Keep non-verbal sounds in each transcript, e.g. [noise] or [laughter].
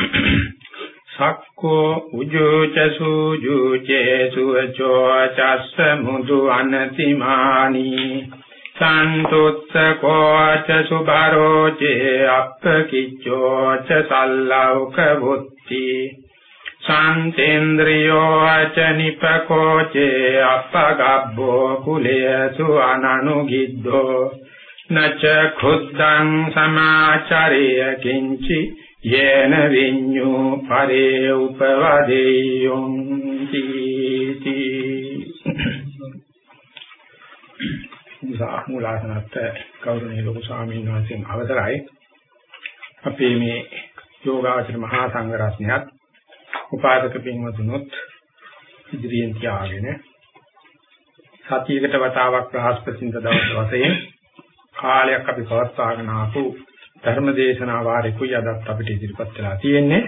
[coughs] සක්කෝ උජෝච සූජුචේ සුවචෝ චස්ස මුදු අනතිමානි. සන්තුත්සකෝ ච සුභරෝ චේ අප්පකිච්ඡෝ ච සල්ලෞක බුද්ධි සාන්තේන්ද්‍රියෝ ච නිපකෝ චේ අපගබ්බෝ කුලේසු අනනුගිද්දෝ නච ඛුද්දං සමාචරය කිංචි යේන විඤ්ඤෝ පරේ උපවදේයොං තීති. මුලාසනත් කෞරණී ලොකු ස්වාමීන් වහන්සේගේ අවසරයි. අපේ මේ යෝගාචර මහා සංඝරත්නයත් උපාදක පින්වතුනොත් ඉදිරියෙන් තියාගෙන සතියකට වතාවක් බ්‍රහස්පතින්ද දවස් වශයෙන් කාලයක් අපි පවත්වාගෙන ආපු ධර්ම දේශනා වාරේකුයි අදත් අපිට ඉදිරිපත් වෙලා තියෙන්නේ.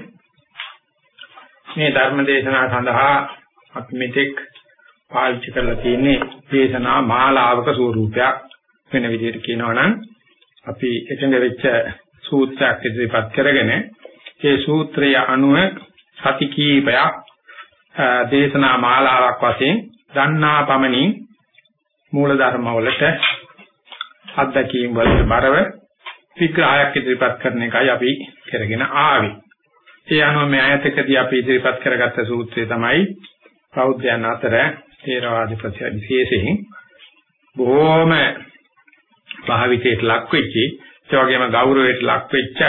මේ ධර්ම දේශනා සඳහා අපි මෙතෙක් පාවිච්චි කරලා තියෙන්නේ දේශනා මාලාවක ස්වරූපයක් වෙන විදිහට කියනවා නම් අපි එකඟ වෙච්ච සූත්‍රයක් ඉදිරිපත් කරගෙන ඒ සූත්‍රය අනුව සති කීපයක් දේශනා මාලාවක් වශයෙන් දන්නා පමණින් මූල ධර්ම වලට අත්දැකීම් වලට බරව විග්‍රහයක් ඉදිරිපත් කරන එකයි අපි කරගෙන ආවේ. ඒ අනුව මේ ආයතකදී අපි ඉදිරිපත් කරගත්ත සූත්‍රය තමයි බෞද්ධයන් අතර ථේරවාදී ප්‍රතිවිශේෂයෙන් බොහෝම භාවිතයට ලක් වෙච්ච ඒ වගේම ගෞරවයට ලක් වෙච්ච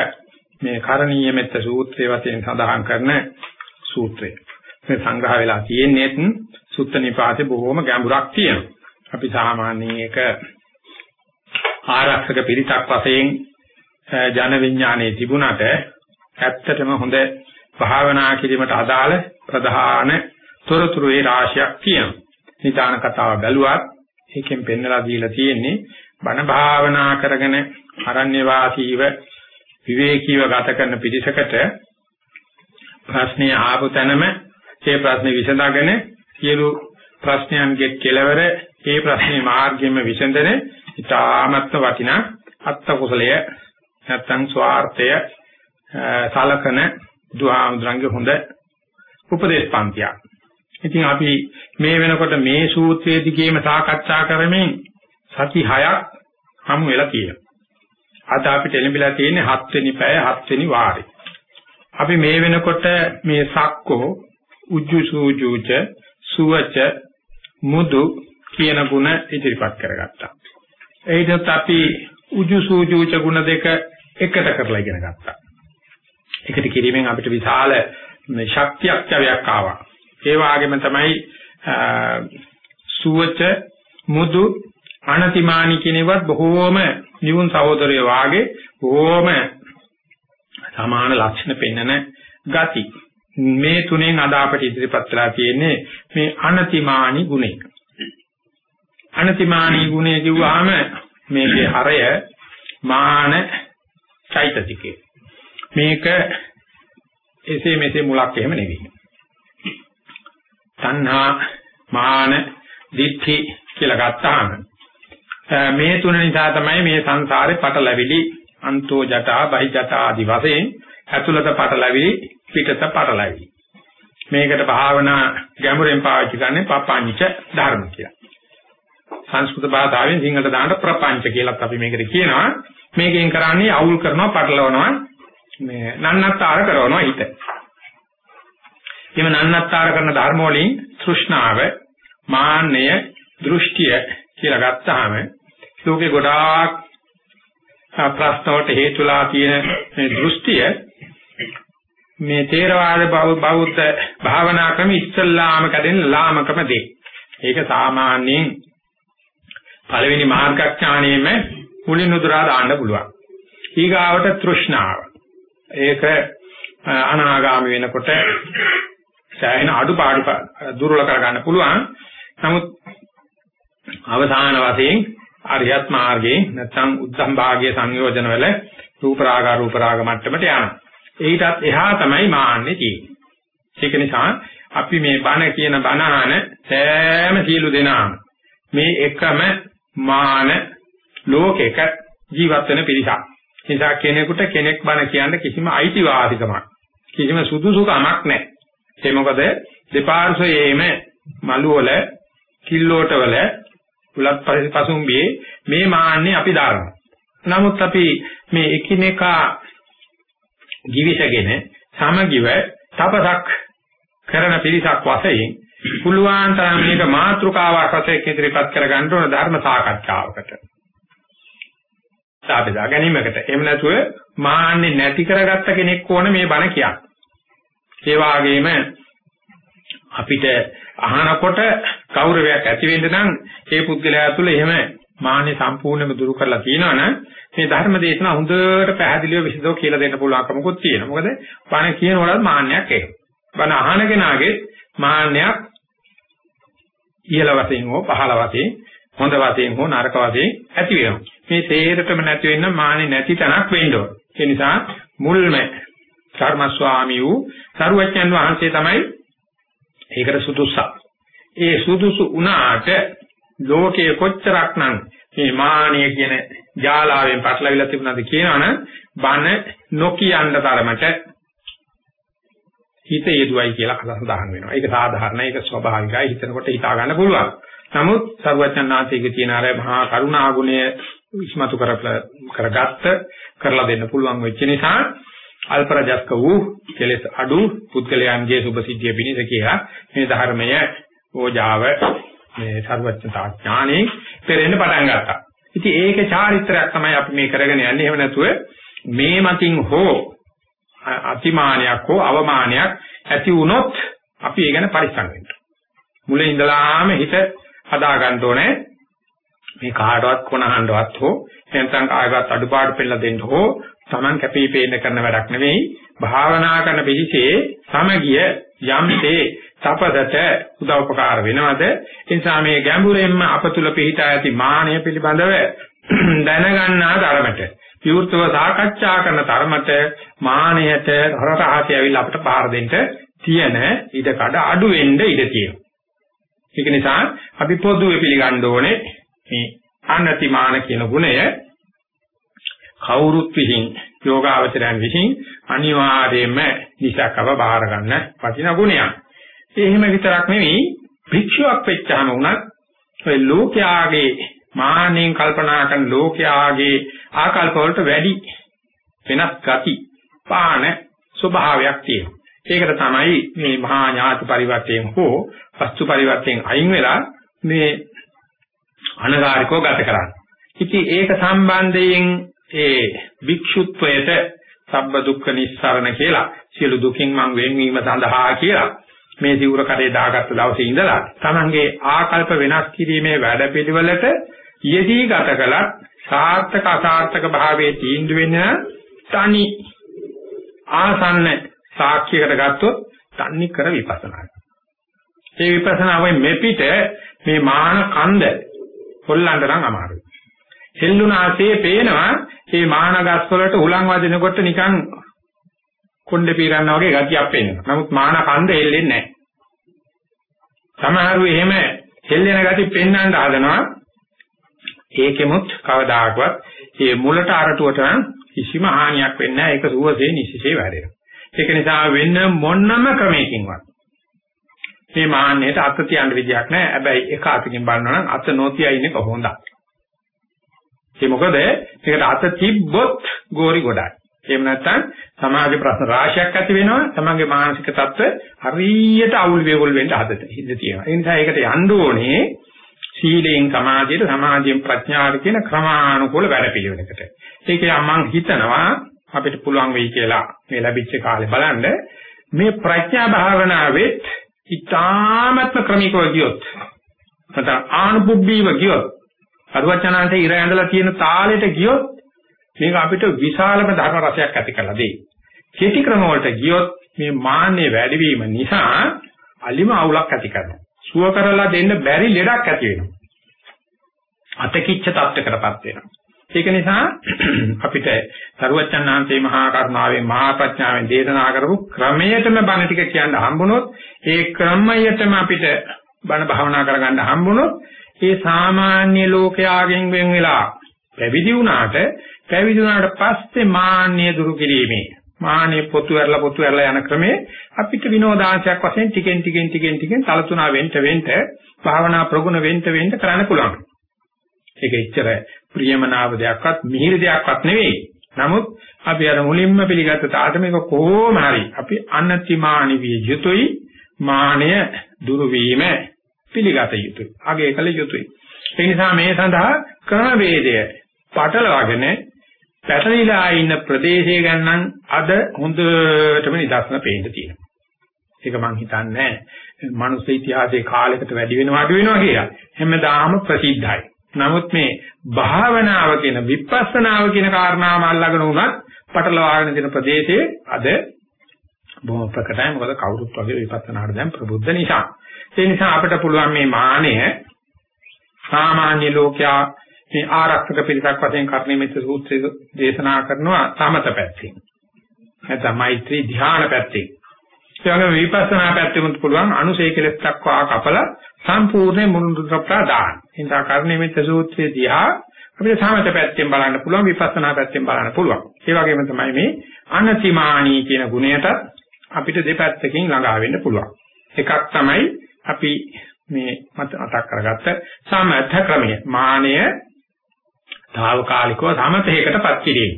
මේ කරණීය මෙත්ත සූත්‍රය වශයෙන් සඳහන් කරන සූත්‍රය. මේ සංග්‍රහ වෙලා තියෙන්නේ සුත්ත නිපාතේ බොහෝම ගැඹුරක් තියෙනවා. අපි සාමාන්‍යයෙන් ඒක ආරක්ෂක පිරිසක් වශයෙන් ජන විඥානයේ තිබුණට ඇත්තටම හොඳ භාවනා කිරීමට අදාළ ප්‍රධාන තොරතුරු ඒ රාශියක් තියෙනවා. නිදාන කතාව බැලුවත් ඒකෙන් පෙන්නලා දීලා තියෙන්නේ බණ භාවනා කරගෙන අරණ්‍ය වාසීව විවේකීව ගත කරන පිරිසකට ප්‍රශ්නේ ආපු තැනම ඒ ප්‍රශ්නේ විසඳගෙන සියලු ප්‍රශ්නයන්ගේ කෙලවර ඒ ප්‍රශ්නේ මාර්ගෙම විසඳන ඉතාමත්ම වටිනා අත්ත කුසලය නැත්තම් ස්වార్థය සලකන දුහාමුදුරන්ගේ හොඳ උපදේශ පන්තියක්. ඉතින් අපි මේ වෙනකොට මේ සූත්‍රයේ දිගේම සාකච්ඡා කරමින් සති 6ක් හමු වෙලා තියෙනවා. අද අපිට එළඹිලා තියෙන්නේ 7 වෙනි පැය 7 වෙනි වාරේ. අපි මේ වෙනකොට මේ සක්කෝ උජ්ජු සූජුච සුවච මුදු කියන ගුණ ඉදිරිපත් කරගත්තා. ඒකත් අපි උජු සූජුච ගුණ දෙක එකට කරලා ඉගෙන ගත්තා. එකට කිරීමෙන් අපිට විශාල ශක්තියක් චවයක් ආවා. ඒ වගේම තමයි සුවච මුදු අනතිමානි කියනවත් බොහෝම නිවුන් සහෝදරයෝ වාගේ බොහෝම සමාන ලක්ෂණ පෙන්වන ගති. මේ තුනෙන් අද අපට ඉදිරිපත් වෙලා තියෙන්නේ මේ අනතිමානි ගුණය. අනතිමානි ගුණය කිව්වහම මේකේ හරය මාන චෛතසිකේ. මේක එසේ මෙසේ මුලක් එහෙම නෙවෙයි. තණ්හා, මාන, දිට්ඨි කියලා ගත්තාම මේ තුන නිසා තමයි මේ සංසාරේ පටලැවිලි අන්තෝ ජටා බහි ජටා ආදි වශයෙන් ඇතුළත පටලැවිලි පිටත පටලැවිලි මේකට භාවනා ගැඹුරෙන් පාවිච්චි කරන්නේ පපංච ධර්ම කියලා. සංස්කෘත භාෂාවෙන් සිංහලට දාන්න ප්‍රපංච කියලාත් අපි මේකට කියනවා. මේකෙන් කරන්නේ අවුල් කරනවා, පටලවනවා, මේ නන්නත්තර කරනවා හිත. එimhe නන්නත්තර කරන ධර්ම වලින් තෘෂ්ණාව, මාන්නය, දෘෂ්ටිය කියලා ගත්තාම ලෝකේ ගොඩාක් ප්‍රශ්න වලට හේතුලා තියෙන මේ දෘෂ්ටිය මේ තේරවාද බෞද්ධ භාවනා ක්‍රම ඉස්සල්ලාම කැදෙන ලාමකම දෙයි. ඒක සාමාන්‍යයෙන් පළවෙනි මාර්ගඥාණයෙම මුලින් උදුරා දාන්න පුළුවන්. ඊගාවට තෘෂ්ණාව. ඒක අනාගාමී වෙනකොට සෑහෙන අඩුපාඩු දුර්වල කරගන්න පුළුවන්. නමුත් අවසාන වශයෙන් අරියත් මාර්ගයේ නැත්නම් උද්දම් භාගයේ සංයෝජන වල රූප රාග රූප රාග මට්ටමට යනවා. ඊටත් එහා තමයි මාන්නේ තියෙන්නේ. ඒක නිසා අපි මේ බණ කියන බණාන සෑම සීලු දෙනාම මේ එකම මාන ලෝකයක ජීවත් වෙන පිරිසක්. නිසා කෙනෙකුට කෙනෙක් බණ කියන්න කිසිම අයිතිවාසිකමක් කිසිම සුදුසුකමක් නැහැ. ඒ මොකද දෙපාර්ශ්වයේම මළුවල කිල්ලෝටවල උලත් පසුම්බියේ මේ මාන්නේ අපි දානවා. නමුත් අපි මේ එකිනෙකා givisගෙන සමගිව තපසක් කරන පිරිසක් වශයෙන් පුළුවන් තරම් මේක මාත්‍රකාවක් වශයෙන් ඉදිරිපත් කර ගන්න ඕන ධර්ම සාකච්ඡාවකට. සාබෙදා ගැනීමකට. එහෙම නැතුව මාන්නේ නැති කරගත්ත කෙනෙක් ඕන මේ බණ කියන්න. ඒ වගේම අපිට අහනකොට ගෞරවයක් ඇති වෙන්න නම් ඒ පුද්ගලයා තුළ එහෙම මාන්නේ සම්පූර්ණයෙන්ම දුරු කරලා තියෙනවනම් මේ ධර්ම දේශනා හොඳට පැහැදිලිව විසදෝ කියලා දෙන්න පුළුවන්කමකුත් තියෙනවා. මොකද බණ කියනකොටත් මාන්නයක් එනවා. බණ අහන කෙනාගේ මාන්නයක් ඉහළ වශයෙන් හෝ පහළ වශයෙන් හොඳ වශයෙන් හෝ නරක වශයෙන් ඇති වෙනවා. මේ තේරෙතම නැති වෙන්න මාන්නේ නැති තැනක් වෙන්න ඕන. ඒ නිසා මුල්ම කර්මස්වාමී වූ සරුවච්චන් වහන්සේ තමයි ඒකට සුදුසක්. ඒ සුදුසු වුණාට ලෝකයේ කොච්චරක්නම් මේ මානිය කියන ජාලාවෙන් පටලවිලා තිබුණාද කියනවනම් බන නොකියන්න තරමට හිත යෙදුවයි කියලා සඳහන් වෙනවා. ඒක සාධාරණයි, ඒක ස්වභාවිකයි. හිතනකොට හිතා ගන්න පුළුවන්. නමුත් සර්වඥාන්සේගේ තියෙන අර මහා කරුණා ගුණය ඉස්මතු කරගත්ත කරලා දෙන්න පුළුවන් වෙච්ච නිසා අල්පරජස්ක වූ කෙලෙස් අඩු පුද්ගලයන්ගේ සුභසිද්ධිය පිණිස කියලා මේ ධර්මය ඕජාව මේ සර්වඥතා ඥානෙ පෙරෙන්න පටන් ගත්තා. ඉතින් ඒකේ චාරිත්‍රාක් තමයි අපි මේ කරගෙන යන්නේ. එහෙම නැතුව මේ මතින් හෝ අතිමානයක් හෝ අවමානයක් ඇති වුණොත් අපි ඒ ගැන පරිස්සම් වෙන්න. මුලින් ඉඳලාම හිත හදා ගන්න ඕනේ. මේ කාටවත් කොනහඬවත් හෝ නැත්නම් කායවත් අඩුපාඩු පෙන්නලා දෙන්න හෝ Taman කැපී පේන්න කරන වැඩක් නෙවෙයි. භාවනා කරන පිළිසේ සමගිය යම්තේ තපදට උදව්පකාර වෙනවද? ඒ නිසා මේ ගැඹුරෙන්ම අපතුල පිහිටා ඇති මානය පිළිබඳව [clears throat] දැනගන්නා ධර්මයට විවෘතව සාකච්ඡා කරන ධර්මයට මානයට හරතහසේ ඇවිල්ලා අපිට පාර දෙන්න තියෙන ඉඩ කඩ අඩු වෙන්න ඉඩ තියෙනවා. ඒක නිසා අපි පොදුවේ පිළිගන්න ඕනේ මේ අනතිමාන කියන ගුණය කවුරුත් විසින් යෝගාවචරයන් විසින් අනිවාර්යයෙන්ම නිසකව බාර ගන්න වටින ගුණයක්. එහෙම විතරක් නෙවෙයි භික්ෂුවක් වෙච්චාම උනත් ඔය ලෝකයාගේ මානෙන් කල්පනා කරන ලෝකයාගේ ආකල්ප වලට වැඩි වෙනස් ගති පාන ස්වභාවයක් තියෙනවා. ඒකට තමයි මේ මහා ඥාති පරිවර්තයෙන් හෝ වස්තු පරිවර්තයෙන් අයින් වෙලා මේ අනගාരികව ගත කරන්නේ. ඉතින් ඒක සම්බන්ධයෙන් ඒ භික්ෂුත්වයට සබ්බ දුක්ඛ නිස්සරණ කියලා සියලු දුකින් මං වෙන්වීම සඳහා කියලා මේ සිවුර කරේ දාගත්ත දවසේ ඉඳලා තමන්ගේ ආකල්ප වෙනස් කිරීමේ වැඩපිළිවෙලට යෙදී ගත කළත් සාර්ථක අසාර්ථක භාවයේ තීන්දුව වෙන තනි ආසන්න සාක්ෂියකට ගත්තොත් තනි කර විපස්සනා. ඒ විපස්සනාවෙන් මෙපිට මේ මාන කන්ද හොල්ලන්න නම් අමාරුයි. හෙල්ලුනාසේ පේනවා මේ මානගස් වලට උලන් වදිනකොට නිකන් කොණ්ඩේ පීරන්නා වගේ ගතියක් පේනවා. නමුත් මාන කන්ද එල්ලෙන්නේ නැහැ. සමහරු එහෙම හෙල්ලෙන ගති පෙන්වන්න හදනවා. ඒකෙමුත් කවදාකවත් මේ මුලට අරටුවට නම් කිසිම හානියක් වෙන්නේ නැහැ. ඒක සුවසේ නිසිසේ වැඩෙනවා. ඒක නිසා වෙන මොනම ක්‍රමයකින්වත් මේ මාන්නයට අත තියන්න විදියක් නැහැ. හැබැයි එක අතකින් බලනවා නම් අත නොතියයි ඉන්නේ කොහොමද? ඒ මොකද ඒකට අත තිබ්බොත් ගෝරි ගොඩයි. එහෙම නැත්නම් සමාජ ප්‍රශ්න රාශියක් ඇති වෙනවා. තමන්ගේ මානසික තත්ත්ව හරියට අවුල් වේගොල් වෙන්න හදට හිත තියෙනවා. ඒ නිසා ඒකට යන්න ඕනේ සීලයෙන් සමාධියට සමාධියෙන් ප්‍රඥාවට කියන ක්‍රමානුකූල වැඩපිළිවෙලකට. ඒකේ මම හිතනවා අපිට පුළුවන් වෙයි කියලා මේ ලැබිච්ච කාලේ බලන්න මේ ප්‍රඥා භාවනාවෙත් ඊ타මත්ම ක්‍රමිකව ගියොත් නැත්නම් ආනුපුබ්බීව ගියොත් අරුවචනාන්තේ ඉර ඇඳලා තියෙන තාලෙට ගියොත් මේක අපිට විශාලම ධර්ම රසයක් ඇති කරලා දෙයි. කෙටි ක්‍රම වලට ගියොත් මේ මාන්නේ වැඩිවීම නිසා අලිම අවුලක් ඇති කරනවා. සුව කරලා දෙන්න බැරි ලෙඩක් ඇති වෙනවා. අතකිච්ච තත්ත්වයකටපත් වෙනවා. ඒක නිසා අපිට සරුවච්චන්හන්සේ මහා කරුණාවෙන් මහා ප්‍රඥාවෙන් දේශනා කරපු ක්‍රමයටම බණ ටික කියන්න හම්බුනොත් ඒ ක්‍රමයටම අපිට බණ භාවනා කරගන්න හම්බුනොත් ඒ සාමාන්‍ය ලෝකයාගෙන් වෙන් වෙලා පැවිදි වුණාට පැවිදි වුණාට පස්සේ මාන්නය දුරු කිරීමේ මානෙ පොතු ඇරලා පොතු ඇරලා යන ක්‍රමේ අපිට විනෝදාංශයක් වශයෙන් ටිකෙන් ටිකෙන් ටිකෙන් ටිකෙන් තලතුණා වෙන්න වෙන්න භාවනා ප්‍රගුණ වෙන්න වෙන්න කරන්න පුළුවන්. ඒක එච්චර ප්‍රියමනාප දෙයක්වත් මිහිරි දෙයක්වත් නෙවෙයි. නමුත් අපි අර මුලින්ම පිළිගත්ත තාට මේක කොහොම හරි අපි අනතිමානි විය යුතුයි මානය දුරු වීම පිළිගත යුතුයි. අගේ කළ යුතුයි. ඒ නිසා මේ සඳහා ක්‍රමවේදය පටලවාගෙන පැටලිලා ඉන්න ප්‍රදේශය ගැන නම් අද හොඳටම නිදර්ශන පේන්න තියෙනවා. ඒක මම හිතන්නේ මනුස්ස ඉතිහාසයේ කාලයකට වැඩි වෙනවා අඩු වෙනවා කියලා. හැමදාම ප්‍රසිද්ධයි. නමුත් මේ භාවනාව කියන විපස්සනාව කියන කාරණාවම අල්ලගෙන උනත් පටලවාගෙන දෙන ප්‍රදේශයේ අද බොහොම ප්‍රකටයි මොකද කවුරුත් වගේ විපස්සනාට දැන් ප්‍රබුද්ධ නිසා. ඒ නිසා අපිට පුළුවන් මේ මානය සාමාන්‍ය ලෝකයා මේ ආරක්ෂක පිළිසක් වශයෙන් කර්ණිමිත සූත්‍රය දේශනා කරනවා සමත පැත්තෙන්. නැත්නම් මෛත්‍රී ධ්‍යාන පැත්තෙන්. ඒ වගේම විපස්සනා පැත්තෙමුත් පුළුවන් අනුසය කෙලස් දක්වා කපලා සම්පූර්ණ මුළුඳු සප්තා දාන්න. එනිසා කර්ණිමිත සූත්‍රයේ දිහා අපිට සමත පැත්තෙන් බලන්න පුළුවන් විපස්සනා පැත්තෙන් බලන්න පුළුවන්. ඒ වගේම තමයි මේ අනතිමානී කියන ගුණයට අපිට දෙපැත්තකින් ළඟා වෙන්න පුළුවන්. එකක් තමයි අපි මේ මත අතක් කරගත්ත සමථ ක්‍රමය. මානය తాවකාලිකව සමතේකටපත් කිරීම.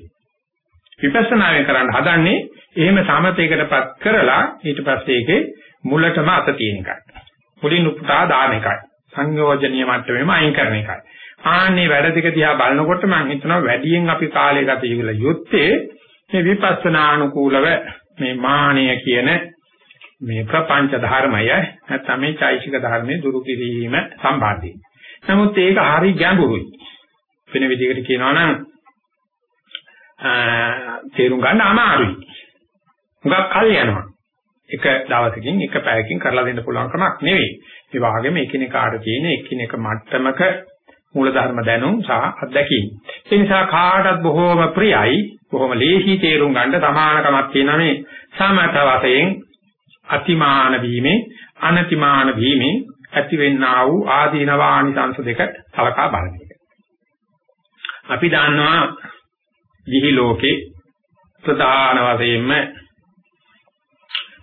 විපස්සනායෙන් කරන්න හදන්නේ එහෙම සමතේකටපත් කරලා ඊට පස්සේ ඒකේ මුලටම අත තියෙන එකයි. මුලින් උපුටා දාන එකයි. සංයෝජනීය මට්ටමේම අයින් කරන එකයි. ආන්නේ වැඩ දෙක දිහා බලනකොට මම හිතනවා වැඩියෙන් අපි කාලය ගත යුත්තේ මේ විපස්සනානුකූලව මේ මානය කියන මේ ප්‍රපංච ධර්මය නැත්නම් මේ චෛසික ධර්මයේ දුරු කිරීම සම්බන්ධයි. නමුත් ඒක හරි ගැඹුරුයි. වෙන විදිහකට කියනවා නම් තේරුම් ගන්න අමාරුයි. මුගක් කල් යනවා. එක දවසකින් එක පැයකින් කරලා දෙන්න පුළුවන් කමක් නෙවෙයි. ඒ වගේම එකිනෙකාට තියෙන එකිනෙක මට්ටමක මූලධර්ම දැනුම් සහ අත්දැකීම්. ඒ නිසා කාටත් බොහෝම ප්‍රියයි, බොහෝම ලේසි තේරුම් ගන්න සමානකමක් තියෙන මේ සමත වශයෙන් අතිමාන වීමේ, අනතිමාන වීමේ ඇතිවෙන්නා වූ ආදීනවානිසංශ දෙක සලකා බලන එක. අපි දන්නවා දිහි ලෝකේ ප්‍රධාන වශයෙන්ම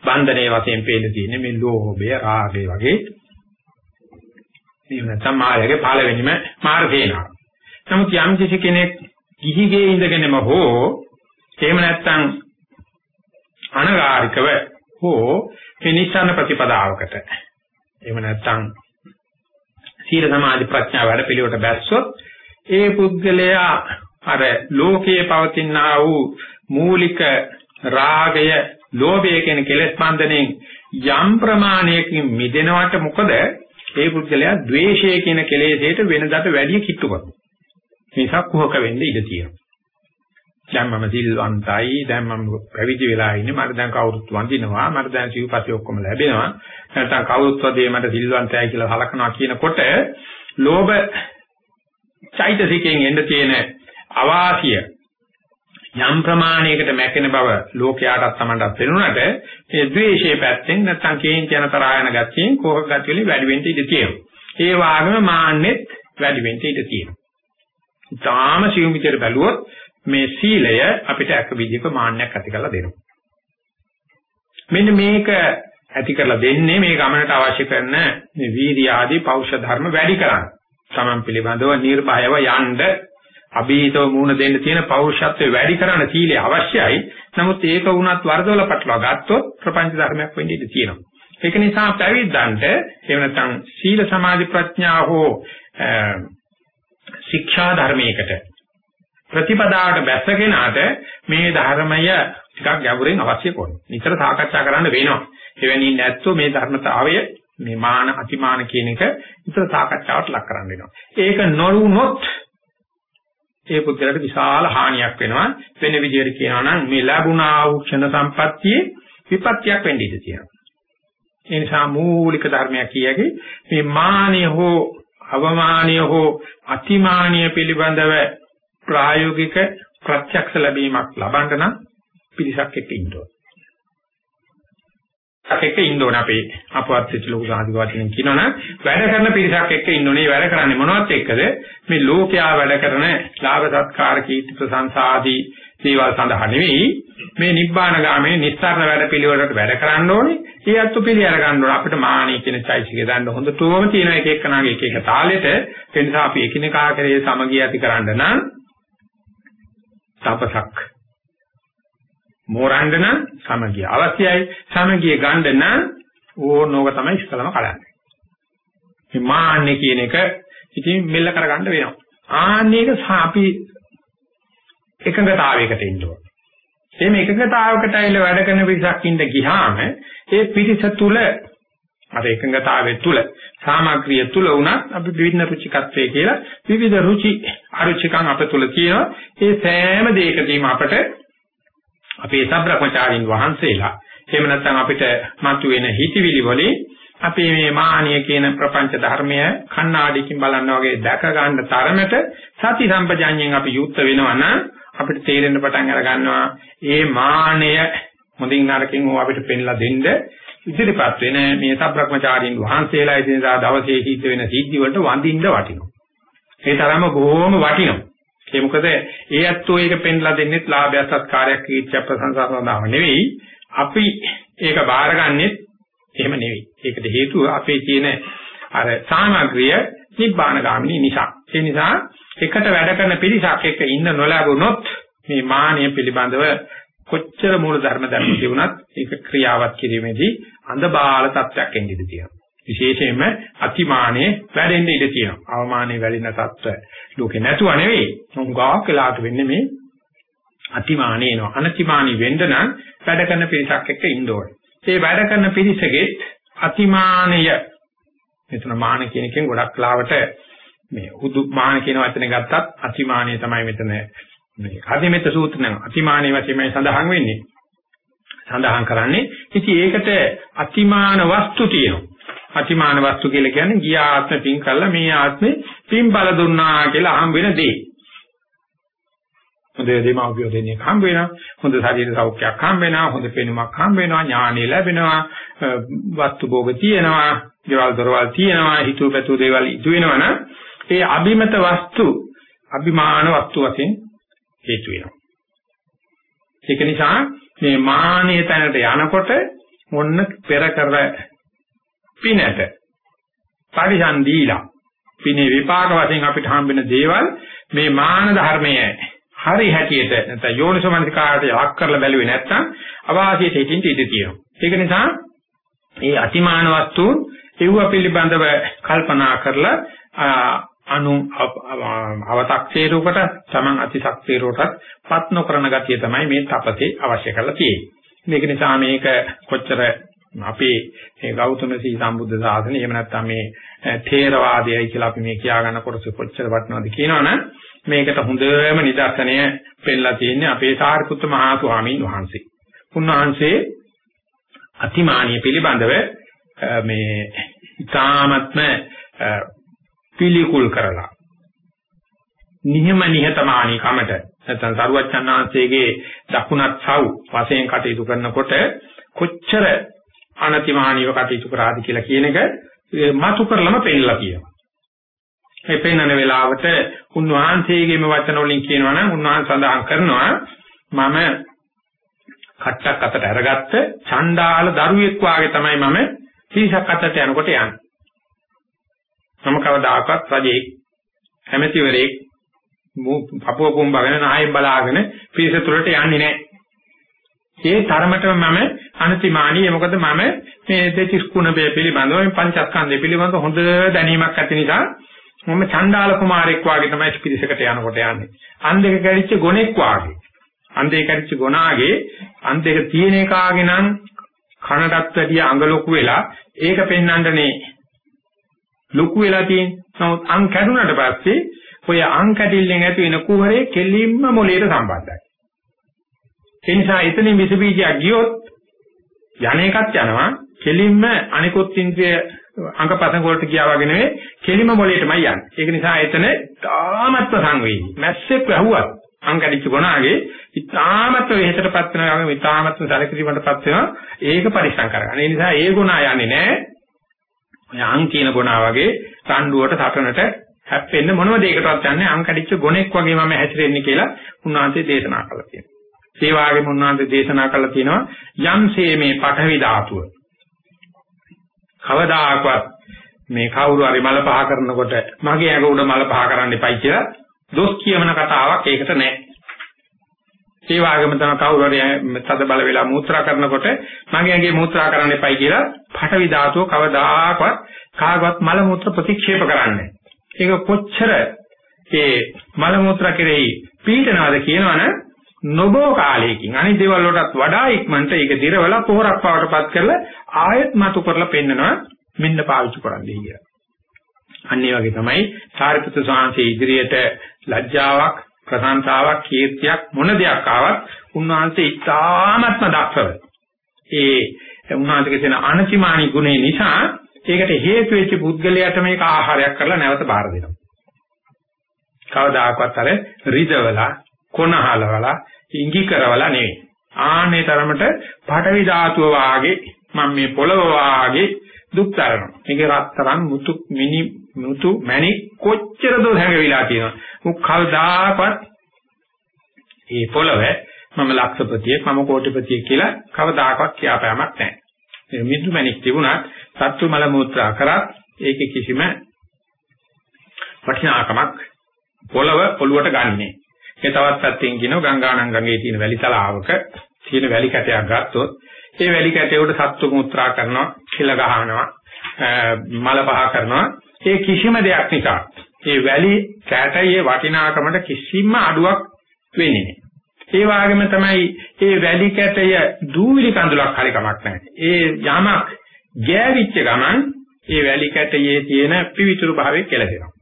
බන්ධනයේ වශයෙන් පේන්න තියෙන්නේ මේ ලෝභය, රාගය වගේ මේ නැත්නම් මායගේ පළවෙනිම මාර්ගේනවා. නමුත් යම් කිසි කෙනෙක් ගිහිගේ ඉඳගෙනම හෝ එහෙම නැත්නම් අනගාരികව හෝ පිනිස්සන ප්‍රතිපදාවකට එහෙම නැත්නම් සීල සමාධි ප්‍රඥා වැඩ පිළිවෙලට බැස්සොත් ඒ පුද්ගලයා අර ලෝකයේ පවතිනා වූ මූලික රාගය, ලෝභය කියන කෙලෙස් බන්ධණයෙන් යම් ප්‍රමාණයකින් මිදෙනවට මොකද ඒ පුද්ගලයා ද්වේෂය කියන කෙලෙසේට වෙනදාට වැඩිය කිට්ටු කරනවා. නිසා කුහක වෙන්න ඉඩ තියෙනවා. දැන් මම සිල්වන්තයි දැන් මම පැවිදි වෙලා ඉන්නේ මට දැන් කවුරුත් වඳිනවා මට දැන් සිව්පස්සේ ඔක්කොම ලැබෙනවා නැත්නම් කවුරුත් වදේ මට සිල්වන්තයි කියලා හලකනවා කියනකොට ලෝභ චෛතසිකයෙන් එන්න තියෙන අවාසිය යම් ප්‍රමාණයකට මැකෙන බව ලෝකයාටත් තමන්ටත් පෙනුනට ඒ ද්වේෂයේ පැත්තෙන් නැත්නම් කේන්ති යන තරහ යන ගතියෙන් කෝක ගති වලින් වැඩි වෙන්න ඉඩ තියෙනවා. ඒ වගේම මාන්නෙත් වැඩි වෙන්න ඉඩ තියෙනවා. ඊටාම සියුම් විදිහට බැලුවොත් මේ සීලය අපිට එක විදිහක මාන්නයක් ඇති කරලා දෙනවා. මෙන්න මේක ඇති කරලා දෙන්නේ මේ ගමනට අවශ්‍ය කරන මේ වීර්ය ආදී පෞෂ ධර්ම වැඩි කරන්න. තමන් පිළිබඳව නිර්භයව යන්න අභීතව මුණ දෙන්න තියෙන පෞරුෂත්වය වැඩි කරන සීලය අවශ්‍යයි. නමුත් ඒක වුණත් වර්ධවල පටලවා ගත්තොත් ප්‍රපංච ධර්මයක් වෙන්න ඉඩ තියෙනවා. ඒක නිසා පැවිද්දන්ට එහෙම නැත්නම් සීල සමාධි ප්‍රඥා හෝ ශික්ෂා ධර්මයකට ප්‍රතිපදාවට බැසගෙනාට මේ ධර්මය ටිකක් ගැඹුරින් අවශ්‍ය කරනවා. නිතර සාකච්ඡා කරන්න වෙනවා. එවැනි නැත්තෝ මේ ධර්මතාවය මේ මාන අතිමාන කියන එක නිතර සාකච්ඡාවට ලක් කරන්න වෙනවා. ඒක නොවුනොත් ඒ පුද්ගලට විශාල හානියක් වෙනවා. වෙන විදිහට කියනවා නම් මේ ලැබුණා වූ ක්ෂණ සම්පත්තියේ විපත්‍යක් වෙන්න ඉඩ තියෙනවා. ඒ නිසා මූලික ධර්මයක් කියකි මේ මානිය හෝ අවමානිය හෝ අතිමානිය පිළිබඳව ප්‍රායෝගික ප්‍රත්‍යක්ෂ ලැබීමක් ලබන්න නම් පිරිසක් එක්ක ඉන්න ඕන. එක්ක ඉන්න ඕන. අපේ අපවත් වෙච්ච ලොකු සාධි වශයෙන් කියනවනම් වැඩ කරන පිරිසක් එක්ක ඉන්න ඕනේ. වැඩ කරන්නේ මොනවත් එක්කද? මේ ලෝකයා වැඩ කරන ලාභ සත්කාර කීර්ති ප්‍රශංසා ආදී දේවල් සඳහා නෙවෙයි. මේ නිබ්බාන ගාමේ නිස්සාරණ වැඩ පිළිවෙලකට වැඩ කරන්න ඕනේ. ඒ අත්තු පිළි අර ගන්න ඕනේ. අපිට මානෙ කියන චෛසිකය දාන්න හොඳටම තියෙන එක එක්කනාගේ එක එක තාලෙට. ඒ නිසා අපි එකිනෙකා කරේ සමගිය ඇති කරන්න නම් තපසක් මෝරන්න නම් සමගිය අවශ්‍යයි. සමගිය ගන්න නම් ඕනෝක තමයි ඉස්සලම කලන්නේ. මේ මාන්නේ කියන එක ඉතින් මෙල්ල කරගන්න වෙනවා. ආන්නේක අපි එකඟතාවයකට එන්න ඕන. එහෙම එකඟතාවයකට ඇවිල්ලා වැඩ කරන පිරිසක් ඉඳ ගියාම ඒ පිරිස තුල අර එකඟතාවයේ තුල සාමග්‍රිය තුල උනත් අපි විවිධ රුචිකත්වයේ කියලා විවිධ රුචි අරුචිකම් අප තුල තියෙනවා. ඒ සෑම දෙයකදීම අපට අපේ සබ්‍රක්‍මචාරින් වහන්සේලා එහෙම නැත්නම් අපිට මතුවෙන හිතවිලි වලින් අපේ මේ මානිය කියන ප්‍රපංච ධර්මය කණ්ණාඩියකින් බලනවා වගේ දැක ගන්න තරමට සති සම්පජඤ්ඤයෙන් අපි යුක්ත වෙනවා නම් අපිට තේරෙන්න පටන් අර ගන්නවා මේ මානය හොඳින් නරකින් හෝ අපිට පෙන්ලා දෙන්න ඉදිරිපත් වෙන මේ සබ්‍රක්‍මචාරින් වහන්සේලා ඉදිනදා දවසේ සිද්ධ වෙන සිද්ධි වලට වඳින්න වටිනවා. ඒ තරම බොහොම වටිනවා. ඒ මොකද ඒ ඇත්තෝ ඒක පෙන්ලා දෙන්නෙත් ලාභය සත්කාරයක් කීච්ච ප්‍රශංසා සඳහාම නෙවෙයි. අපි ඒක බාරගන්නේ එහෙම නෙවෙයි. ඒකට හේතුව අපේ තියෙන අර සාමග්‍රිය නිබ්බාන ගාමිනී නිසා. ඒ නිසා එකට වැඩ කරන පිරිසක් එක්ක ඉන්න නොලැබුණොත් මේ මානිය පිළිබඳව කොච්චර මූල ධර්ම ධර්ම තිබුණත් ඒක ක්‍රියාවත් කිරීමේදී අඳබාල තත්ත්වයක් එන්නේ තියෙනවා. විශේෂයෙන්ම අතිමානයේ වැඩෙන්න ඉඩ තියෙනවා. අවමානයේ වැඩෙන තත්ත්ව ලෝකේ නැතුව නෙවෙයි. උංගාවක් වෙලාට වෙන්නේ මේ අතිමානයේ එනවා. අනතිමානී වෙන්න නම් වැඩ කරන පිරිසක් එක්ක ඉන්න ඕනේ. ඒ වැඩ කරන පිරිසගේ අතිමානය මෙතන මාන කියන එකෙන් ගොඩක් ලාවට මේ හුදු මාන කියන වචනේ ගත්තත් අතිමානය තමයි මෙතන මේ කදිමෙත සූත්‍රණ අතිමානයේ වශයෙන්මයි සඳහන් වෙන්නේ. සඳහන් කරන්නේ ඉතින් ඒකට අතිමාන වස්තු තියෙනවා. අතිමාන වස්තු කියලා කියන්නේ ගිය ආත්ම පින් කළා මේ ආත්මේ පින් බල දුන්නා කියලා හම් වෙන දේ. හොඳ දෙමාපියෝ දෙන්නේ හම් වෙනවා. හොඳ ශරීර සෞඛ්‍යයක් හම් වෙනවා. හොඳ පෙනුමක් හම් වෙනවා. ඥානෙ ලැබෙනවා. වස්තු භෝග තියෙනවා. දේවල් දරවල් තියෙනවා. හිතුව පැතුව දේවල් ඉතු වෙනවනම් ඒ අභිමත වස්තු අභිමාන වස්තු වශයෙන් හේතු වෙනවා. ඒක නිසා මේ මානිය තැනට යනකොට මොන්න පෙර කර පිනට පරිසම් දීලා පිනේ විපාක වශයෙන් අපිට හම්බෙන දේවල් මේ මාන ධර්මයේ හරි හැටියට නැත්නම් යෝනිසමනිකාරයට යක් කරලා බැලුවේ නැත්නම් අවාසියට හිටින්න ඉඩ තියෙනවා. ඒක නිසා මේ අතිමාන වස්තු ඒව පිළිබඳව කල්පනා කරලා අනු අවතක්සේරුකට තමන් අතිශක්තියරටත් පත් නොකරන ගතිය තමයි මේ තපසේ අවශ්‍ය කරලා තියෙන්නේ. මේක නිසා මේක කොච්චර අපේ මේ ගෞතම සී සම්බුද්ධ ශාසනය එහෙම නැත්නම් මේ ථේරවාදයයි කියලා අපි මේ කියා ගන්න කොටස කොච්චර වටනවද කියනවනම් මේකට හොඳම නිදර්ශනය පෙන්නලා තියෙන්නේ අපේ සාරිපුත්ත මහා ස්වාමීන් වහන්සේ. උන්වහන්සේ අතිමානිය පිළිබඳව මේ ඊ타මත්ම පිළිකුල් කරලා නිහම නිහතමානී කමට නැත්නම් සරුවච්චන්හන්සේගේ දකුණත් සව් වශයෙන් කටයුතු කරනකොට කොච්චර අනතිමානීව කටයුතු කරාද කියලා කියන එක මතු කරලම පෙන්නලා කියනවා. මේ පෙන්වන වෙලාවට උන්වහන්සේගේම වචන වලින් කියනවා නම් උන්වහන්සේ සඳහන් කරනවා මම කට්ටක් අතට අරගත්ත චණ්ඩාල දරුවෙක් වාගේ තමයි මම සීසක් අතට යනකොට යන්නේ. මම කවදාකවත් රජේ හැමතිවරේ පපුව කුඹගෙන නායෙන් බලාගෙන පිරිස තුළට යන්නේ නැහැ. ඒ තරමටම මම අනතිමානී මොකද මම මේ දෙතිස් කුණබේ පිළිබඳව මේ පංචස්කන්ධය පිළිබඳව හොඳ දැනීමක් ඇති නිසා මම චණ්ඩාල කුමාරෙක් වාගේ තමයි පිරිසකට යනකොට යන්නේ. අන්දේක කැරිච්ච ගොනෙක් වාගේ. අන්දේ කැරිච්ච ගොනාගේ අන්දේක තියෙන එකාගේ නම් කනටත් වැඩිය අඟ ලොකු වෙලා ඒක පෙන්වන්නනේ ලොකු වෙලා තියෙන්නේ. නමුත් අං කැඩුනට පස්සේ ඔය අං කැඩිල්ලෙන් ඇති වෙන කුහරේ කෙලින්ම මොළයට සම්බන්ධයි. ඒ නිසා එතනින් විස බීජයක් ගියොත් යන එකක් යනවා කෙලින්ම අනිකුත් ඉන්ද්‍රිය අංගපතන වලට ගියා වගේ නෙවෙයි කෙලින්ම මොළයටමයි යන්නේ. ඒක නිසා එතන තාමත්ව සංවේදී. මැස්සෙක් වැහුවත් අං කැඩිච්ච ගුණාගේ ඉතාමත්ව වෙහෙසටපත් වෙනවා වගේ ඉතාමත්ව සැලකිලිමටපත් වෙනවා. ඒක පරිස්සම් කරගන්න. ඒ නිසා ඒ ගුණා යන්නේ නැහැ. ඔය අං කියන ගුණා වගේ රණ්ඩුවට සටනට හැප්පෙන්න මොනම දෙයකටවත් යන්නේ අං කැඩිච්ච ගුණෙක් වගේ මම හැසිරෙන්නේ කියලා උන්වහන්සේ දේශනා කළා කියනවා. ඒ වගේම උන්වහන්සේ දේශනා කළා තියෙනවා යම්සේ මේ පඨවි ධාතුව කවදාකවත් මේ කවුරු හරි මල පහ කරනකොට මගේ ඇඟ උඩ මල පහ කරන්න එපයි කියලා දොස් කියවන කතාවක් ඒකට නැහැ. ඒ වගේම තමයි කවුරු හරි තද බල වෙලා මූත්‍රා කරනකොට මගේ ඇඟේ මූත්‍රා කරන්න එපයි කියලා පඨවි ධාතුව කවදාකවත් කාගවත් මල මූත්‍ර ප්‍රතික්ෂේප කරන්නේ. ඒක කොච්චර ඒ මල මූත්‍රා කෙරෙහි පීඩනවාද කියනවනේ නොබෝ කාලයකින් අනිත් දේවල් වලටත් වඩා ඉක්මනට ඒක දිරවලා පොහොරක් පාවටපත් කරලා ආයෙත් මතු කරලා පෙන්නනවා මෙන්න පාවිච්චි කරන්නේ කියලා. අන්න ඒ වගේ තමයි සාරිපුත්‍ර සාංශේ ඉදිරියට ලැජ්ජාවක්, ප්‍රශංසාවක්, කීර්තියක් මොන දෙයක් ආවත් උන්වහන්සේ ඉතාමත්ම දක්ෂව. ඒ උන්වහන්සේගේ තියෙන අනතිමානී ගුණේ නිසා ඒකට හේතු වෙච්ච පුද්ගලයාට මේක ආහාරයක් කරලා නැවත බාර දෙනවා. කවදාකවත් අර රිදවලා කොනහලවලා ඉඟි කරවලා නෙවෙයි. ආන්නේ තරමට පඨවි ධාතුව වාගේ මම මේ පොළව වාගේ දුක් තරනවා. මේක රත්තරන් මුතු මිනි මුතු මැණි කොච්චර දෝ හැඟවිලා තියෙනවා. මුක් කවදාකවත් මේ පොළව මම ලක්ෂපතියෙක් මම කෝටිපතියෙක් කියලා කවදාකවත් කියාපෑමක් නැහැ. මේ මිදු මැණික් තිබුණත් සත්තු මල මුත්‍රා කරත් ඒකේ කිසිම වටිනාකමක් පොළව ඔළුවට ගන්නෑ. ඒ තවත් පැත්තකින් කියනවා ගංගානම් ගඟේ තියෙන වැලි තලාවක තියෙන වැලි කැටයක් ගත්තොත් ඒ වැලි කැටේ උඩ සත්තු මුත්‍රා කරනවා, කිල ගහනවා, මල පහ කරනවා. ඒ කිසිම දෙයක් නිසා ඒ වැලි කැටයේ වටිනාකමට කිසිම අඩුවක් වෙන්නේ නැහැ. ඒ වගේම තමයි ඒ වැලි කැටය දූවිලි කඳුලක් හරි කමක් නැහැ. ඒ යමක් ගෑවිච්ච ගමන් ඒ වැලි කැටයේ තියෙන පිවිතුරු භාවය කෙලදෙනවා.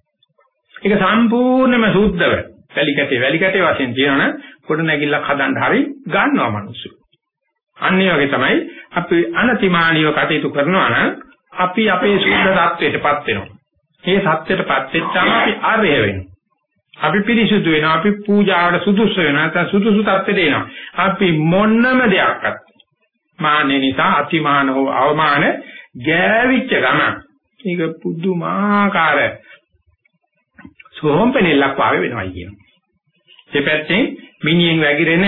ඒක සම්පූර්ණයෙන්ම සුද්ධව වැලි කැටේ වැලි කැටේ වශයෙන් තියෙනවනම් කොට නැගිල්ලක් හදන්න හරි ගන්නවා මිනිස්සු. අන්න ඒ වගේ තමයි අපි අනතිමානීව කටයුතු කරනවා නම් අපි අපේ සුද්ධ தත්වයටපත් වෙනවා. මේ සත්‍යයටපත් වෙච්චාම අපි ආර්ය වෙනවා. අපි පිරිසුදු වෙනවා. අපි පූජාවට සුදුසු වෙනවා. නැත්නම් සුදුසු தත්ත්වෙට එනවා. අපි මොන්නම දෙයක්වත් මාන්නේ නිසා අතිමාන හෝ අවමාන ගෑවිච්ච ගමන් ඒක පුදුමාකාර සෝම්පෙනෙල්ලක් වාගේ වෙනවයි කියනවා. ඒ පැත්තෙන් මිනිහෙන් වැగిරෙන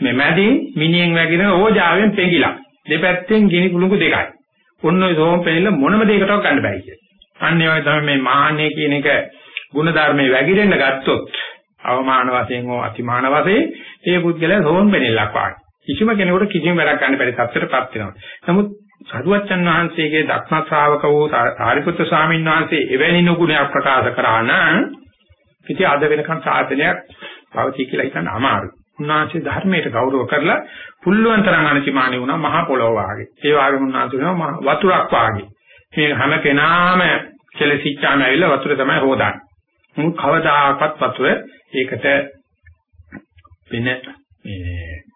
මේ මැදින් මිනිහෙන් වැగిරෙන ඕජාවෙන් පෙඟිලා. දෙපැත්තෙන් ගිනි කුළුඟු දෙකයි. ඔන්න ඔය සෝම් පෙළ මොනම දෙයකටවත් ගන්න බෑ කිය. අන්න ඒ වගේ තමයි මේ මාන්නේ කියන එක ගුණ ධර්මයේ වැగిරෙන්න ගත්තොත් අවමාන වශයෙන් හෝ අතිමාන වශයෙන් ඒ පුද්ගලයා සෝම් වෙනෙලක් වාගේ. කිසිම කෙනෙකුට කිසිම වැඩක් ගන්න බැරි තත්ත්වයටපත් වෙනවා. නමුත් සරුවච්චන් වහන්සේගේ දක්ම ශ්‍රාවක වූ ආරිපුත්‍ර ස්වාමීන් වහන්සේ එවැනි නුගුණයක් ප්‍රකාශ කරා නම් ඉතින් අද වෙනකන් සාසනයක් පවතී කියලා හිතන්න අමාරුයි. උන්වහන්සේ ධර්මයට ගෞරව කරලා පුල්ලුවන් තරම් අනතිමානී වුණා මහා පොළොව වාගේ. ඒ වගේම උන්වහන්සේ වෙනවා වතුරක් වාගේ. මේ හැම කෙනාම කෙලසිච්චාම ඇවිල්ලා වතුර තමයි හොදන්නේ. මුන් කවදාකවත් වතුර ඒකට වෙන මේ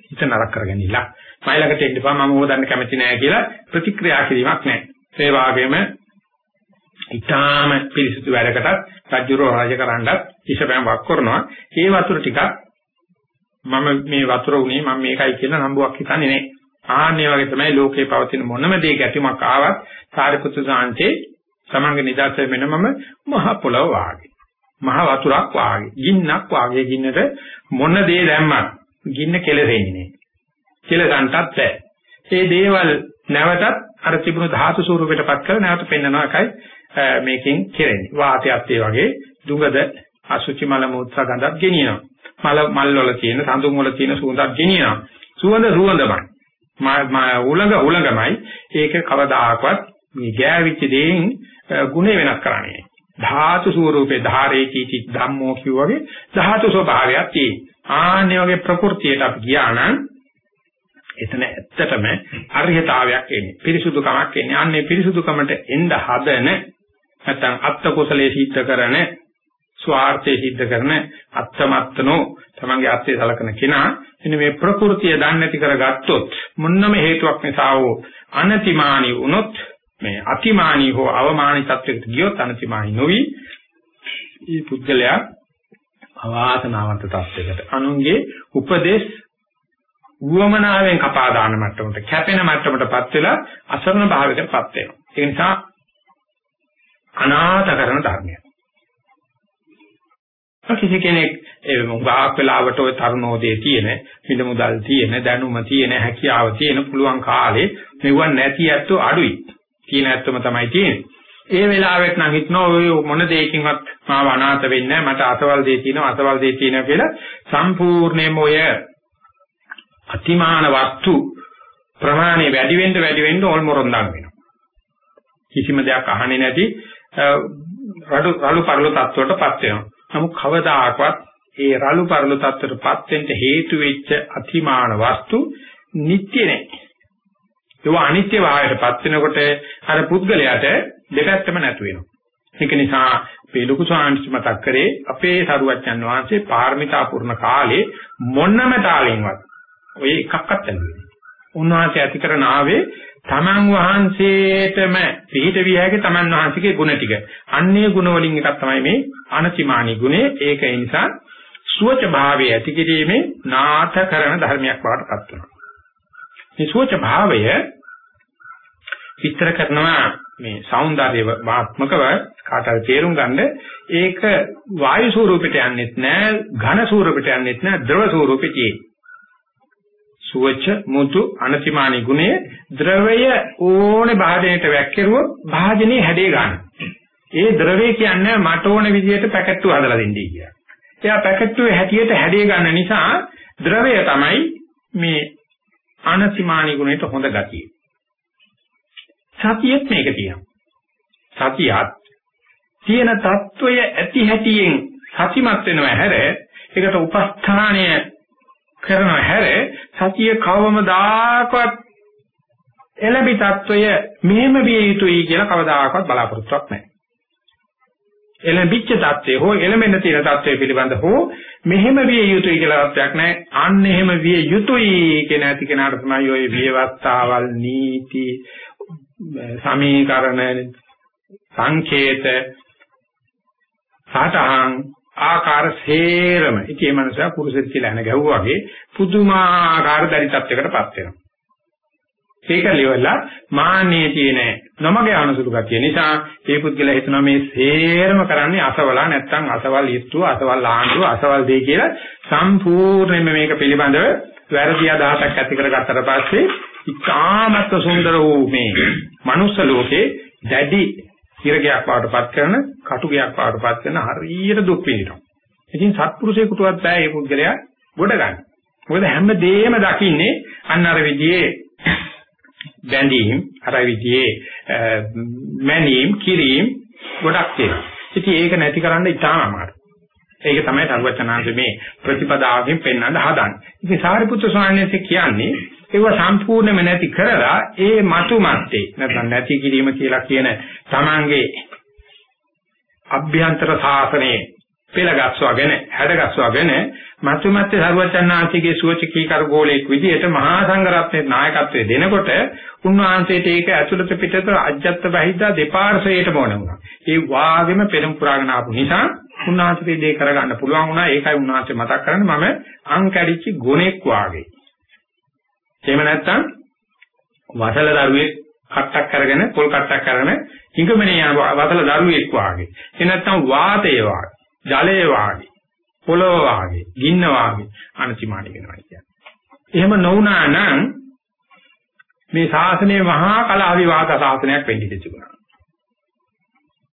හිත නරක කරගන්නilla. මයිලකට එන්න එපා මම හොදන්න කැමති නෑ කියලා ප්‍රතික්‍රියා කිරීමක් නෑ. ඒ වගේම ඊටාම පිළිසුදු වැඩකටත් රජුරෝ රාජකරණ්ඩත් ඉෂපෑම් වක් කරනවා. ඒ වතුර ටිකක් මම මේ වතුර උනේ මම මේකයි කියලා නම්බුවක් හිතන්නේ නැහැ. ආන්නේ වගේ තමයි ලෝකේ පවතින මොනම දෙයක ගැටුමක් ආවත් සාරිපුත්‍ර සාන්තේ සමංග නිදාස වෙනමම මහ පොළව වාගේ. මහ වතුරක් වාගේ. ගින්නක් වාගේ ගින්නට මොන දේ දැම්මත් ගින්න කෙලෙන්නේ නැහැ. කෙලසන්ටත් බැහැ. මේ දේවල් නැවතත් අර තිබුණු ධාතු ස්වරූපයටපත් කරලා නැවත පෙන්වනවා එකයි මේකෙන් කෙරෙන්නේ. වාතයත් ඒ වගේ දුඟද අසුචි මල මූත්‍රා ගඳක් ගෙනියනවා. මල මල් වල තියෙන සඳුන් වල තියෙන සුවඳක් ගෙනියනවා. සුවඳ සුවඳමයි. උලඟ උලඟමයි. ඒක කවදාකවත් මේ ගෑවිච්ච දෙයින් ගුණේ වෙනස් කරන්නේ. ධාතු ස්වරූපේ ධාරේති චි ධම්මෝ කියවගේ ධාතු ස්වභාවයක් තියෙනවා. ආන්නේ වගේ ප්‍රകൃතියට අපි ගියා නම් එතන ඇත්තටම අරියතාවයක් එන්නේ. පිරිසුදුකමක් එන්නේ. අන්නේ පිරිසුදුකමට එන්න හදන නැත්නම් අත්ත කුසලයේ සිද්ධ කරන ස්වార్థයේ සිද්ධ කරන අත්තමත්තනෝ තමන්ගේ අත්ය සලකන කෙනා. එනි මේ ප්‍රകൃතිය දන්නේ නැති කරගත්තොත් මුන්නම හේතුවක් නිසා හෝ අනතිමානී වුනොත් මේ අතිමානී හෝ අවමානී තත්වයකට ගියොත් අනතිමානී නොවි. මේ පුද්ගලයා අවාසනාවන්ත තත්වයකට. අනුන්ගේ උපදේශ උවමනාවෙන් කපා දාන මට්ටමට කැපෙන මට්ටමටපත් වෙලා අසරණ භාවයකටපත් වෙනවා. ඒ නිසා අනාථ කරන ධර්මයක්. කිසි කෙනෙක් ඒ මුගාක් වෙලාවට ওই තරුණෝදේ තියෙන, මිල මුදල් තියෙන, දැනුම තියෙන, හැකියාව තියෙන පුළුවන් කාලේ මෙවුව නැති ඇත්තෝ අඩුයි. තියෙන ඇත්තම තමයි තියෙන්නේ. ඒ වෙලාවෙත් නම් හිතනවා ඔය මොන දෙයකින්වත් මාව අනාථ වෙන්නේ නැහැ. මට අසවල් දෙය තියෙනවා, අසවල් දෙය තියෙනවා කියලා සම්පූර්ණයෙන්ම ඔය අතිමාන වස්තු ප්‍රමාණය වැඩි වෙන්න වැඩි වෙන්න ඕල්මොරොන්දම් වෙනවා. කිසිම දෙයක් අහන්නේ නැති රළු රළු පරළු තත්වයකටපත් වෙනවා. නමුත් කවදාකවත් ඒ රළු පරළු තත්වයටපත් වෙන්න හේතු වෙච්ච අතිමාන වස්තු නිට්ටය නැහැ. ඒවා අනිත්‍ය භාවයටපත් වෙනකොට අර පුද්ගලයාට දෙපැත්තම නැතු වෙනවා. ඒක නිසා අපේ ලොකු සාංශි මතක් කරේ අපේ සරුවච්චන් වහන්සේ පාරමිතා පුරන කාලේ මොන්නම තාලෙන්වත් ඔය එකක්වත් නැහැ. උන්වහන්සේ ඇති කරන ආවේ තමන් වහන්සේටම පිළිහිට විය හැකි තමන් වහන්සේගේ ගුණ ටික. අන්නේ ගුණ වලින් එකක් තමයි මේ අනතිමානී ගුණය. ඒක ඒ නිසා සුවච භාවය ඇති කිරීමේ නාථ කරන ධර්මයක් බවට පත් වෙනවා. මේ සුවච භාවය විස්තර කරනවා මේ సౌందර්ය වාත්මකව කාටද තේරුම් ගන්න ඒක වායු ස්වරූපෙට යන්නෙත් නෑ ඝන ස්වරූපෙට යන්නෙත් නෑ ද්‍රව ස්වරූපෙට තියෙන්නේ සුවච මුතු අනතිමානී ගුණය ද්‍රවය ඕනේ භාජනයට වැක්කිරුවොත් භාජනේ හැදේ ගන්න. ඒ ද්‍රවය කියන්නේ මට ඕන විදිහට පැකට්ටු හදලා දෙන්නේ කියලා. එයා පැකට්ටුවේ හැටියට හැදේ ගන්න නිසා ද්‍රවය තමයි මේ අනතිමානී ගුණයට හොඳ ගතිය. සතියෙත් මේක තියෙනවා. සතියත් තියෙන తত্ত্বය ඇති හැටියෙන් සතිමත් වෙනව හැර ඒකට උපස්ථානය කරන හැර සතිය කවමදාකවත් එළඹි తত্ত্বය මෙහෙම විය යුතුයි කියලා කවදාකවත් බලාපොරොත්තුවක් නැහැ. එළඹිච්ච தත්ත්වය හෝ එළමෙන්න තියෙන தත්ත්වය පිළිබඳ හෝ මෙහෙම විය යුතුයි කියලා අර්ථයක් නැහැ. අන්න එහෙම විය යුතුයි කියන ඇති කෙනාට තමයි ওই විවස්ථාවල් නීති සමීකරණ සංකේත සටහන් ආකාර සේරම ඉතින් මේ මනුස්සයා පුරුෂෙක් කියලා එන ගැහුවා වගේ පුදුමාකාර දැරි තත්යකටපත් වෙනවා. ඒක liverලා මාන්නේ තියෙන නමගේ අනුසුළු ගතිය නිසා මේ පුද්ගලයා හිතනවා මේ සේරම කරන්නේ අසවලා නැත්තම් අසවල් යුතුව අසවල් ආණ්ඩුව අසවල් දෙය කියලා සම්පූර්ණයෙන්ම මේක පිළිබඳව වැරදි අදහසක් ඇති කරගත්තට පස්සේ ඉතාමත් සුන්දර වූ මේ මනුස්ස ලෝකේ දැඩි හිරගයක් වඩපත් කරන කටුගයක් වඩපත් කරන හරියට දුක් විඳිනවා. ඉතින් සත්පුරුෂයෙකුටවත් බෑ මේ පුද්ගලයා ගොඩ ගන්න. මොකද හැම දෙයක්ම දකින්නේ අන්න අර විදිහේ බැඳීම්, අර විදිහේ මැනීම්, කිරීම් ගොඩක් තියෙනවා. ඉතින් ඒක නැති කරන්න ඉතාම අමාරුයි. ඒක තමයි සර්වචනාංශ මේ ප්‍රතිපදාවකින් පෙන්වන්න හදන්නේ. ඉතින් සාරිපුත්‍ර ස්වාමීන් වහන්සේ කියන්නේ ඒව සම්පූර්ණයෙන්ම නැති කරලා ඒ මතු මැත්තේ නැත්නම් නැති කිරීම කියලා කියන තමන්ගේ අභ්‍යන්තර සාසනයේ පෙළගස්වාගෙන හැඩගස්වාගෙන මතු මැත්තේ සර්වචන්නාංශිකේ සුවචකී කරගෝලයක් විදිහට මහා සංඝරත්නයේ නායකත්වයේ දෙනකොට උන්වහන්සේට ඒක ඇතුළත පිටත අජත්ත බහිද්දා දෙපාර්ශ්වයටම ඕන වුණා. ඒ වාගෙම පෙරම් පුරාගෙන ආපු නිසා උන්වහන්සේ දේ කරගන්න පුළුවන් වුණා. ඒකයි උන්වහන්සේ මතක් කරන්නේ මම අං කැඩිච්ච ගොනෙක් වාගේ. එහෙම නැත්නම් වසල දරුවෙක් කට්ටක් කරගෙන පොල් කට්ටක් කරගෙන හිඟමනේ යන වසල දරුවෙක් වාගේ. එහෙ නැත්නම් වාතය වාගේ, ජලය වාගේ, පොළොව වාගේ, ගින්න වාගේ අනතිමානි වෙනවා කියන්නේ. එහෙම නොවුනා නම් මේ ශාසනයේ මහා කලා විවාද ශාසනයක් වෙන්න ඉඩ තිබුණා.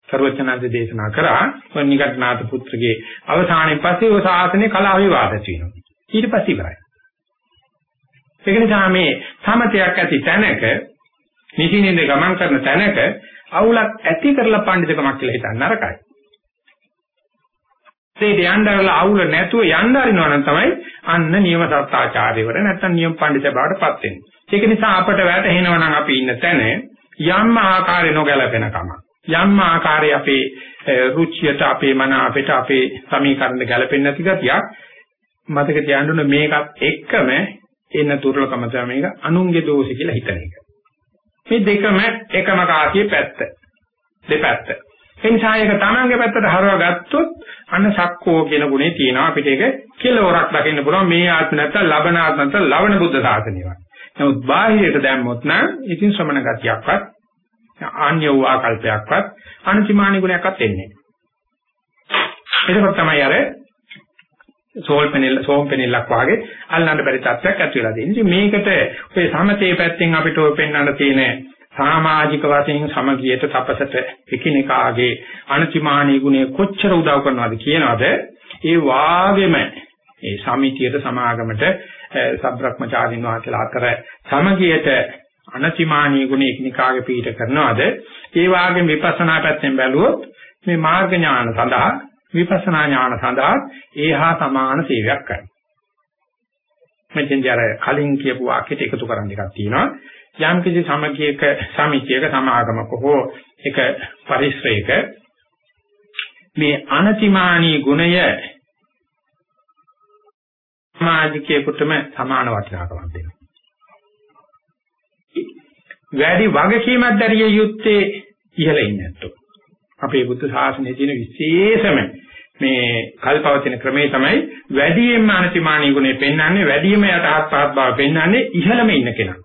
සර්වචනන්ද දේශනා කරා වන්නිකට්නාත පුත්‍රගේ අවසානයේ පස්සේ ඔය ශාසනයේ කලා විවාද තියෙනවා. ඊට පස්සේ ඉවරයි. ඒක නිසා මේ සමතයක් ඇති තැනක නිසින්ින්ද ගමන් කරන තැනක අවුලක් ඇති කරලා පඬිතුකමක් කියලා හිතන්න නරකයි. ඒ යන්නදරලා අවුල නැතුව යන්න අරිනවා නම් තමයි අන්න නියම සත්‍යාචාර්යවර නැත්නම් නියම පඬිත බවටපත් වෙන්නේ. ඒක නිසා අපට වැටහෙනවා නම් අපි ඉන්න තැන යම් ආකාරය නොගැලපෙන කම. යම් ආකාරයේ අපේ රුචියට අපේ මන අපිට අපේ සමීකරණ ගැලපෙන්නේ නැති ගතියක් මතක තියාගන්න මේකත් එක්කම එන දුර්ලභම තමයි මේක අනුන්ගේ දෝෂ කියලා හිතන එක. මේ දෙකම එකම කාසියේ පැත්ත. දෙපැත්ත. එනිසා ඒක තමන්ගේ පැත්තට හරවා ගත්තොත් අන්න සක්කෝ කියන ගුණේ තියෙනවා අපිට ඒක කෙලවරක් දකින්න පුළුවන් මේ ආත්ම නැත්තම් ලබන ආත්ම නැත්තම් ලවණ බුද්ධ ශාසනයවත්. නමුත් බාහිරයට දැම්මොත් නම් ඉතින් ශ්‍රමණ ගතියක්වත් ආන්‍ය වූ ආකල්පයක්වත් අනතිමානි ගුණයක්වත් එන්නේ නැහැ. ඒක තමයි අර සෝල් පෙනෙල් සෝම් පෙනෙල්ලක් වාගේ අල්ලන්න බැරි තත්ත්වයක් ඇති වෙලා තියෙනවා. ඉතින් මේකට ඔය සමතේ පැත්තෙන් අපිට ඔය පෙන්වන්න තියෙන සමාජික වශයෙන් සමගියට තපසට එකිනෙකාගේ අනතිමානී ගුණය කොච්චර උදව් කරනවද කියනවාද ඒ වාගෙම ඒ සමිතියට සමාගමට සබ්‍රක්‍මචාරින් වහන්සේලා අතර සමගියට අනතිමානී ගුණ එකිනෙකාගේ පිට කරනවාද ඒ වාගේ විපස්සනා පැත්තෙන් බැලුවොත් මේ මාර්ග ඥාන සඳහා විපස්සනා ඥාන සඳහා ඒහා සමාන සේවයක් කරනවා. මෙතෙන්දී අර කලින් කියපු වාක්‍යයට එකතු කරන්න එකක් තියෙනවා. යම් කිසි සමගියක සමිතියක සමාගමක හෝ එක පරිශ්‍රයක මේ අනතිමානී ගුණය සමාජිකයෙකුටම සමාන වටිනාකමක් දෙනවා. වැඩි වගකීමක් දැරිය යුත්තේ ඉහළ ඉන්නේ නැත්තෝ. අපේ බුද්ධ ශාසනයේ තියෙන විශේෂම මේ කල්පවතින ක්‍රමේ තමයි වැඩියෙන්ම අනතිමානී ගුණය පෙන්වන්නේ වැඩියෙන්ම යටහත් පහත් බව පෙන්වන්නේ ඉහළම ඉන්න කෙනා.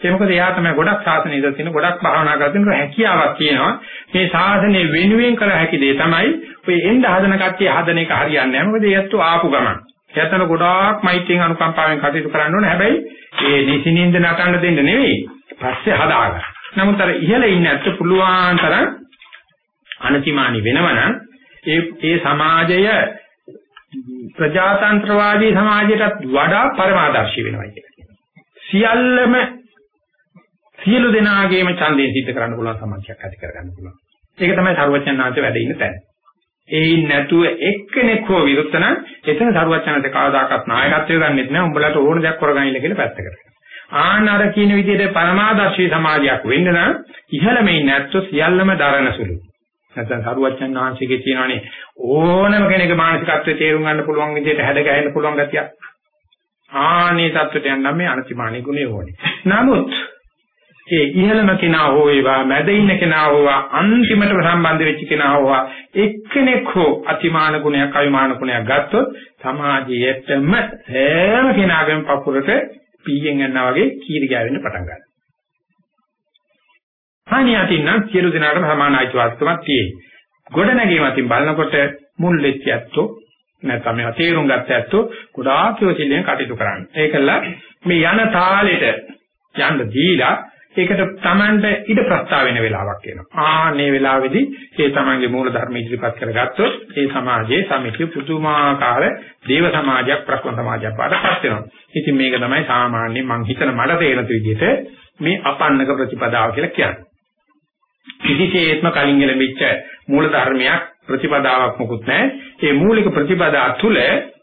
ඒ මොකද එයා තමයි ගොඩක් ශාසනය ඉඳලා තියෙන ගොඩක් භාවනා කරගෙන හැකියාවක් තියෙනවා. මේ ශාසනය වෙනුවෙන් කළ හැකි දේ තමයි ඔය එන්න හදන කට්ටිය හදන එක හරියන්නේ නැහැ. මොකද ඒත් ආපු ගමන්. එයාටන ගොඩාක් මෛත්‍රියෙන් අනුකම්පාවෙන් කටයුතු කරන්න ඕනේ. හැබැයි ඒ නිසිනින්ද නටන්න දෙන්න නෙවෙයි. පස්සේ හදාගන්න. නමුත් අර ඉහළ ඉන්න ඇත්ත පුළුවන් තරම් අනතිමානි වෙනවනම් ඒ ඒ සමාජය ප්‍රජාතන්ත්‍රවාදී සමාජයටත් වඩා පරමාදර්ශී වෙනවා කියලා. සියල්ලම සියලු දෙනාගේම ඡන්දයෙන් සිද්ධ කරන්න පුළුවන් සමාජයක් ඇති කරගන්න පුළුවන්. ඒක තමයි සරුවචනාංශ වැඩ ඉන්න තැන. ඒයින් නැතුව එක්කෙනෙක් හෝ විරුද්ධ නම් එතන සරුවචනාංශ කවදාකවත් නායකත්වය ගන්නෙත් නෑ. උඹලට ඕන දෙයක් කරගන්න කියලා පැත්තකට. ආනර කියන විදිහට පරමාදර්ශී සමාජයක් වෙන්න නම් ඉහළම ඉන්නේ නැත්නම් සියල්ලම දරන සුළු. නැත්නම් සරුවචන් වහන්සේගේ තියෙනවානේ ඕනම කෙනෙකුගේ මානසිකත්වයේ තේරුම් ගන්න පුළුවන් විදිහට හැඩ ගැහෙන්න පුළුවන් ගතියක්. ආනේ தත්වයට යන්න මේ අනතිමානී ගුණය ඕනේ. නමුත් ඒ ඉහළම කෙනා හෝ වේවා මැද ඉන්න කෙනා හෝ අන්තිමටම සම්බන්ධ වෙච්ච කෙනා හෝ එක්කෙනෙක් හෝ අතිමාන ගුණයක් අවිමාන ගුණයක් ගත්තොත් සමාජයේටම හැම කෙනාගේම පපුරට පීයෙන් යනවා වගේ කීරි ගෑවෙන්න පටන් ගන්නවා. හානියටින් නම් සියලු දෙනාටම සමාන අයිතිවාසිකමක් තියෙයි. ගොඩ නැගීම අතින් බලනකොට මුල් වෙච්ච ඇත්තෝ නැත්නම් මේවා තේරුම් ගත්ත ඇත්තෝ ගොඩාක් යොසිල්ලෙන් කටයුතු කරන්නේ. ඒකල මේ යන තාලෙට යන්න දීලා ඒකට Tamanට ඉඩ ප්‍රස්තාව වෙන වෙලාවක් එනවා. ආන්නේ වෙලාවේදී ඒ Tamanගේ මූල ධර්ම ඉදිරිපත් කරගත්තොත් ඒ සමාජයේ සමිතිය පුදුමාකාර දේව සමාජයක් ප්‍රඥා සමාජයක් වඩපත් වෙනවා. ඉතින් මේක තමයි සාමාන්‍යයෙන් මම හිතන මඩ තේරෙන විදිහට මේ අපන්නක ප්‍රතිපදාව කියලා කියන්නේ. කිසිසේත්ම කලින් ලැබිච්ච මූල ධර්මයක් ප්‍රතිපදාවක් මොකුත් නැහැ. ඒ මූලික ප්‍රතිපදා තුළ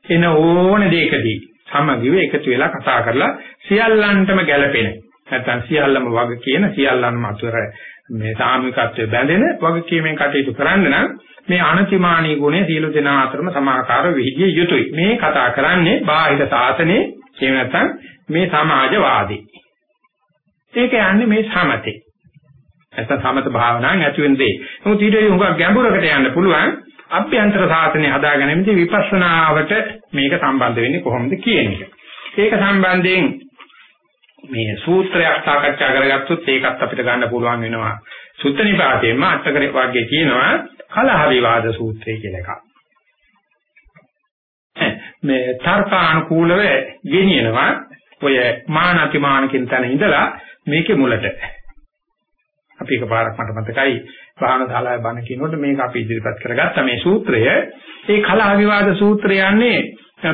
එන ඕන දෙයකදී සමගිව එකතු වෙලා කතා කරලා සියල්ලන්ටම ගැළපෙන නැත්නම් සියල්ලම වග කියන සියල්ලන්ම අතර මේ සාමිකත්වයේ බැඳෙන වගකීමෙන් කටයුතු කරන්න නම් මේ අනතිමානී ගුණය සියලු දෙනා අතරම සමාකාර විහිදිය යුතුයි. මේ කතා කරන්නේ බාහිර සාසනේ එහෙම නැත්නම් මේ සමාජවාදී. ඒක යන්නේ මේ සමතේ. නැත්නම් සමත භාවනාවෙන් ඇති වෙන දේ. නමුත් ඊට හුඟක් ගැඹුරකට යන්න පුළුවන්. අභ්‍යන්තර සාසනය හදාගැනීමේදී විපස්සනාවට මේක සම්බන්ධ වෙන්නේ කොහොමද කියන එක. ඒක සම්බන්ධයෙන් මේ සූත්‍රයක් සාකච්ඡා කරගත්තොත් ඒකත් අපිට ගන්න පුළුවන් වෙනවා. සුත්ත නිපාතයෙන්ම අටකරේ වර්ගයේ කියනවා කලහ විවාද සූත්‍රය කියලා එකක්. මේ තර්කානුකූලව ගෙනියනවා ඔය මානතිමාන කියන තැන ඉඳලා මේකේ මුලට. අපි එකපාරක් මට මතකයි භාවන දාලාවේ බණ කියනකොට මේක අපි ඉදිරිපත් කරගත්ත මේ සූත්‍රය ඒ කලහ විවාද සූත්‍රය යන්නේ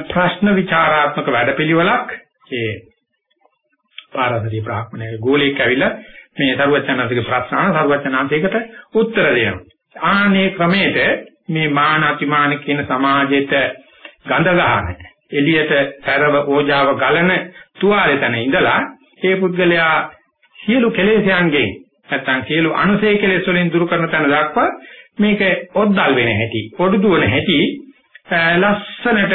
ප්‍රශ්න විචාරාත්මක වැඩපිළිවෙලක් ඒ පාරදරි බ්‍රාහ්මණයේ ගෝලීක ඇවිල්ලා මේ සරුවචනාන්තික ප්‍රශ්න අහන සරුවචනාන්තිකට උත්තර දෙනවා. ආනේ ක්‍රමයට මේ මාන අතිමාන කියන සමාජයට ගඳ ගහන එළියට තරව ඕජාව ගලන තුවාලේ තැන ඉඳලා ඒ පුද්ගලයා සියලු කෙලෙසයන්ගෙන් නැත්තම් සියලු අනුසය කෙලෙස් වලින් දුරු කරන තැන දක්වා මේක ඔද්දල් වෙන හැටි, පොඩු දුවන හැටි ලස්සනට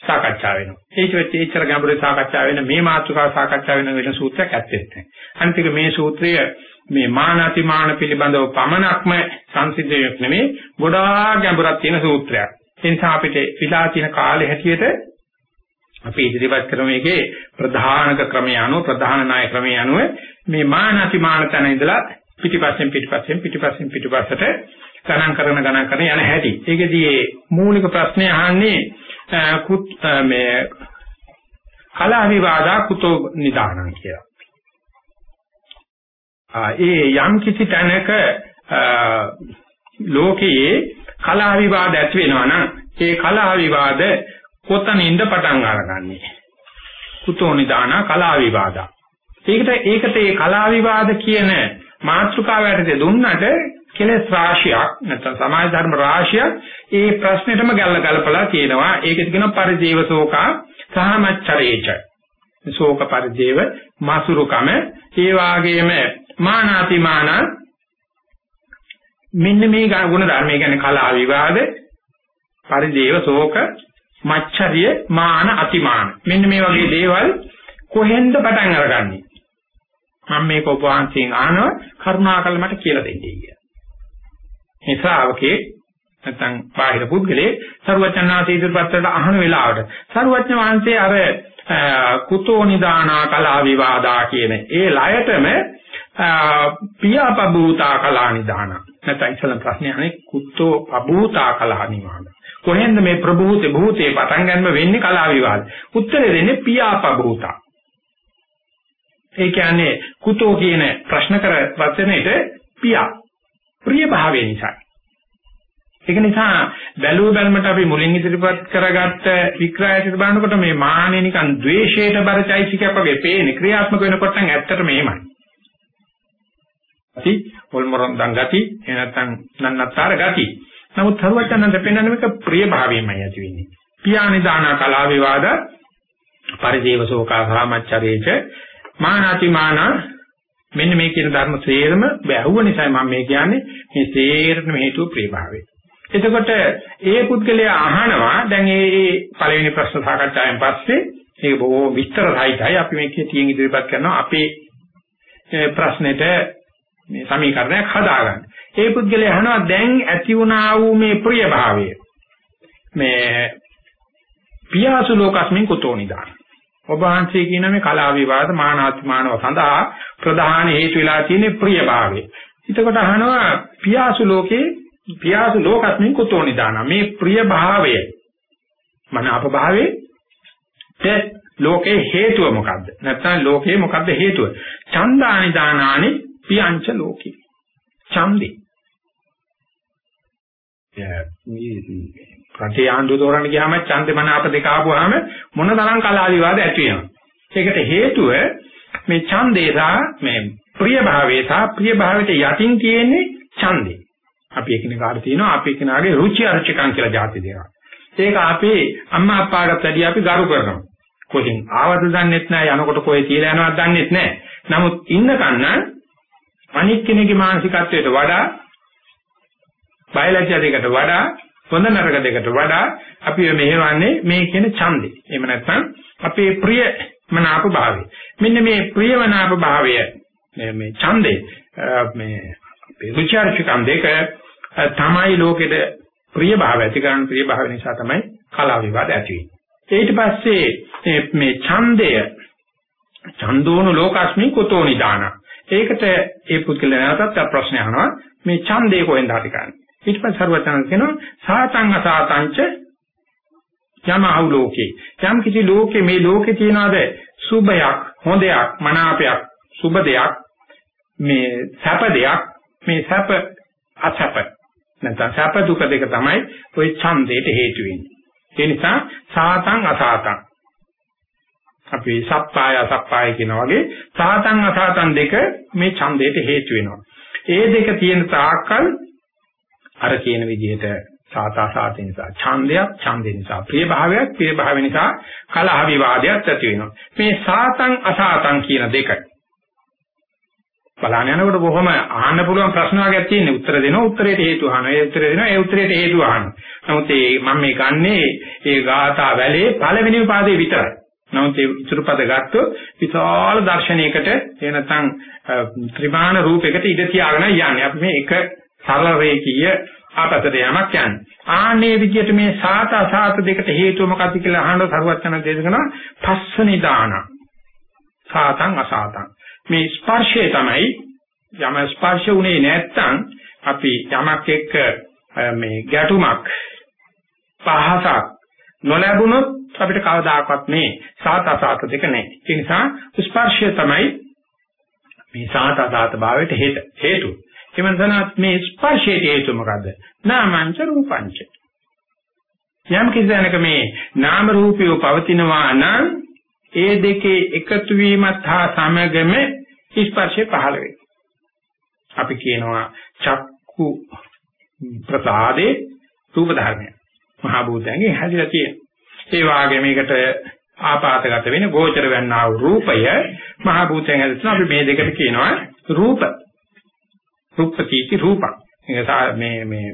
සාකච්ඡා වෙනවා. ඒක වෙච්ච ඒචර ගැඹුරේ සාකච්ඡා වෙන මේ මාතෘකාව සාකච්ඡා වෙන වෙන සූත්‍රයක් ඇත්තේ නැහැ. අනිත් එක මේ සූත්‍රය මේ මානාතිමාන පිළිබඳව පමණක්ම සංසිද්ධියක් නෙමෙයි, ගොඩාක් ගැඹුරක් තියෙන සූත්‍රයක්. ඒ නිසා අපිට විලා තියෙන කාලේ හැටියට අපි ඉදිරිපත් කරන මේකේ ප්‍රධානක ක්‍රමය අනුව ප්‍රධාන නාය ක්‍රමය අනුව මේ මානාතිමාන තැන ඉඳලා පිටිපස්සෙන් පිටිපස්සෙන් පිටිපස්සෙන් පිටිපස්සට ගණන් කරන ගණන් කරන යන හැටි. ඒකෙදී මූලික ප්‍රශ්නේ අහන්නේ මේ කලා විවාදා කුතෝ නිදානං කියලා. ඒ යම් කිසි තැනක ලෝකයේ කලා විවාද ඇති වෙනවා නම් ඒ කලා විවාද කොතනින්ද පටන් අරගන්නේ? කුතෝ නිදාන කලා විවාදා. ඒකට ඒකට ඒ කලා විවාද කියන මාතෘකාවට දුන්නට කෙලෙස් රාශියක් නැත්නම් සමාජ ධර්ම රාශියක් ඒ ප්‍රශ්නෙටම ගැල්ල ගලපලා තියෙනවා. ඒකෙත් කියන පරිදේව සෝකා සහමච්චරේච. ශෝක පරිදේව මාසුරුකම. ඒ වාගේම මානාතිමාන. මෙන්න මේ ගුණ ධර්ම කියන්නේ කලා විවාද පරිදේව ශෝක මච්චරිය මාන අතිමාන. මෙන්න මේ වගේ දේවල් කොහෙන්ද පටන් අරගන්නේ? මම මේක ඔබ වහන්සේගෙන් අහනවා කරුණාකර මට කියලා දෙන්නයි කියලා. මේ ශ්‍රාවකේ නැත්නම් බාහිර පුද්ගලයේ සරුවචනාංශ ඉදිරිපත් කරලා අහන වෙලාවට සරුවචන වහන්සේ අර කුතෝ නිදානා කලා විවාදා කියන ඒ ලයටම පියාපබූතා කලා නිදාන. නැත්නම් ඉස්සෙල්ලා ප්‍රශ්නේ අහන්නේ කුතෝ අබූතා කලා නිවාද කොහෙන්ද මේ ප්‍රභූතේ භූතේ පටන් ගන්න වෙන්නේ කලා විවාද? උත්තරේ දෙන්නේ පියාපබූතා. ඒ කියන්නේ කුතෝ කියන ප්‍රශ්න කර වචනේට පියා ප්‍රිය භාවය නිසා. ඒක නිසා බැලුව බැලමට අපි මුලින් ඉදිරිපත් කරගත්ත වික්‍රයයට බලනකොට මේ මානෙ නිකන් ද්වේෂයට බරචෛසිකයක් වගේ පේන්නේ ක්‍රියාත්මක වෙනකොට නම් ඇත්තටම එහෙමයි. ඇති පොල්මරන් දන් ගති එනත්තම් නන්නතර ගති. නමුත් සර්වඥන්ද පෙන්වන්නේ මේක ප්‍රිය භාවයෙන්මයි ඇති වෙන්නේ. පියානිදාන කලා විවාද පරිදේවසෝකා සාමච්චරේච මානාති මානා මෙන්න මේ කියන ධර්ම සේරම බැහුව නිසා මම මේ කියන්නේ මේ සේරම හේතුව ප්‍රේභාවය. එතකොට ඒ පුද්ගලයා අහනවා දැන් මේ පළවෙනි ප්‍රශ්න සාකච්ඡාවෙන් පස්සේ ඒක බොහෝ විස්තර සහිතයි අපි මේකේ තියෙන ඉදිරිපත් කරනවා අපේ ප්‍රශ්නෙට මේ සමීකරණයක් හදාගන්න. ඒ පුද්ගලයා අහනවා දැන් ඇති වුණා වූ මේ ප්‍රියභාවය මේ පියාසු ලෝකස්මින් කුතෝ නිදාන ඔබ වහන්සේ කියන මේ කලා විවාද මානාත්මානව සඳහා ප්‍රධාන හේතු වෙලා තියෙන ප්‍රියභාවය. එතකොට අහනවා පියාසු ලෝකේ පියාසු ලෝකස්මින් කුතෝ නිදාන මේ ප්‍රියභාවය මනාප භාවයේ te ලෝකේ හේතුව මොකද්ද? නැත්නම් ලෝකේ මොකද්ද හේතුව? ඡන්දානි දානානි පියංච ලෝකේ. ඡන්දේ. රටේ ආණ්ඩුව තෝරන්න ගියාම ඡන්දේ මනාප දෙක ආපුවාම මොන තරම් කලා විවාද ඇති වෙනවා. ඒකට හේතුව මේ ඡන්දේ සහ මේ ප්‍රිය භාවයේ සහ ප්‍රිය භාවයට යටින් තියෙන්නේ ඡන්දේ. අපි එකිනෙකාට තියෙනවා අපි එකිනෙකාගේ රුචි අරුචිකම් කියලා જાති දෙනවා. ඒක අපේ අම්මා අප්පාටත් වැඩිය අපි ගරු කරනවා. කොහෙන් ආවද දන්නෙත් නැහැ යනකොට කොහේ කියලා යනවද දන්නෙත් නැහැ. නමුත් ඉන්නකන් අනික් කෙනෙකුගේ මානසිකත්වයට වඩා බයලජ්‍ය දෙකට වඩා හොඳ නරක දෙකට වඩා අපි මෙහෙවන්නේ මේ කියන ඡන්දේ. එහෙම නැත්නම් අපේ ප්‍රිය මනාප භාවය. මෙන්න මේ ප්‍රියමනාප භාවය මේ මේ ඡන්දේ මේ අපේ රුචර්චකම් දෙක තමයි ලෝකෙට ප්‍රිය භාව ඇති කරන ප්‍රිය භාව නිසා තමයි කලාව විවාද ඇති වෙන්නේ. ඊට පස්සේ මේ ඡන්දය ඡන්දෝන ලෝකස්මි කුතෝ නිදාන. ඒකට ඒ පුද්ගලයා නැවතත් ප්‍රශ්න අහනවා මේ ඡන්දේ කොහෙන්ද හටි ගන්න. ඊට පස්සේ සර්වචන කියනවා සාතං අසාතංච යමහු ලෝකේ. යම් කිසි ලෝකේ මේ ලෝකේ තියනවාද සුභයක්, හොඳයක්, මනාපයක්, සුභ දෙයක්, මේ සැප දෙයක්, මේ සැප අසැප. නැත්නම් සැප දුක දෙක තමයි ওই ඡන්දයට හේතු වෙන්නේ. ඒ නිසා සාතං අසාතං අපි සප්පාය අසප්පාය කියන වගේ සාතං අසාතං දෙක මේ ඡන්දයට හේතු වෙනවා. ඒ දෙක තියෙන තාක්කල් අර කියන විදිහට සාතා සාතේ නිසා ඡන්දයක් ඡන්දේ නිසා ප්‍රිය භාවයක් ප්‍රිය භාව නිසා කලහ විවාදයක් ඇති වෙනවා. මේ සාතං අසාතං කියන දෙක බලන්න යනකොට බොහොම අහන්න පුළුවන් ප්‍රශ්න වර්ගයක් තියෙනවා. උත්තර දෙනවා උත්තරයට හේතු අහනවා. ඒ උත්තරේ දෙනවා ඒ උත්තරයට හේතු අහනවා. නමුත් මේ මම මේ ගන්නේ ඒ ගාථා වැලේ පළවෙනි පාදේ විතරයි. නමුත් ඒ ඉතුරු පද ගත්තොත් විශාල දර්ශනයකට එ නැත්නම් ත්‍රිමාන රූපයකට ඉඳ තියාගෙන යන්නේ. අපි මේ එක සරල රේඛීය ආපතට යමක් යන්නේ. ආන්නේ විදිහට මේ සාත අසාත දෙකට හේතුව මොකක්ද කියලා අහන සරුවචන දේශකන පස්ස නිදාන. සාතං අසාතං. මේ ස්පර්ශය තමයි යම ස්පර්ශ උනේ නැත්තම් අපි යමක් එක්ක මේ ගැටුමක් පහසක් නොලැබුණොත් අපිට කවදාකවත් මේ සාත අසාත දෙක නැහැ. ඒ නිසා ස්පර්ශය තමයි මේ සාත අසාත භාවයට හේතු. එමන්සනත් මේ ස්පර්ශයේ හේතු මොකද්ද? නාමංච රූපංච. යම් කිසියනක මේ නාම රූපියව පවතිනවා නම් ඒ දෙකේ එකතු වීමත් හා සමගම ස්පර්ශය පහළ වෙයි. අපි කියනවා චක්කු ප්‍රසාදේ රූප ධර්මය. මහා භූතයන්ගේ හැදිලා තියෙන. ඒ වාගේ මේකට ආපාතගත වෙන ගෝචර වන්නා වූ රූපය මහා භූතයන් හැදෙනවා. අපි මේ දෙකට කියනවා රූප. රූපකීති රූපං. මේ මේ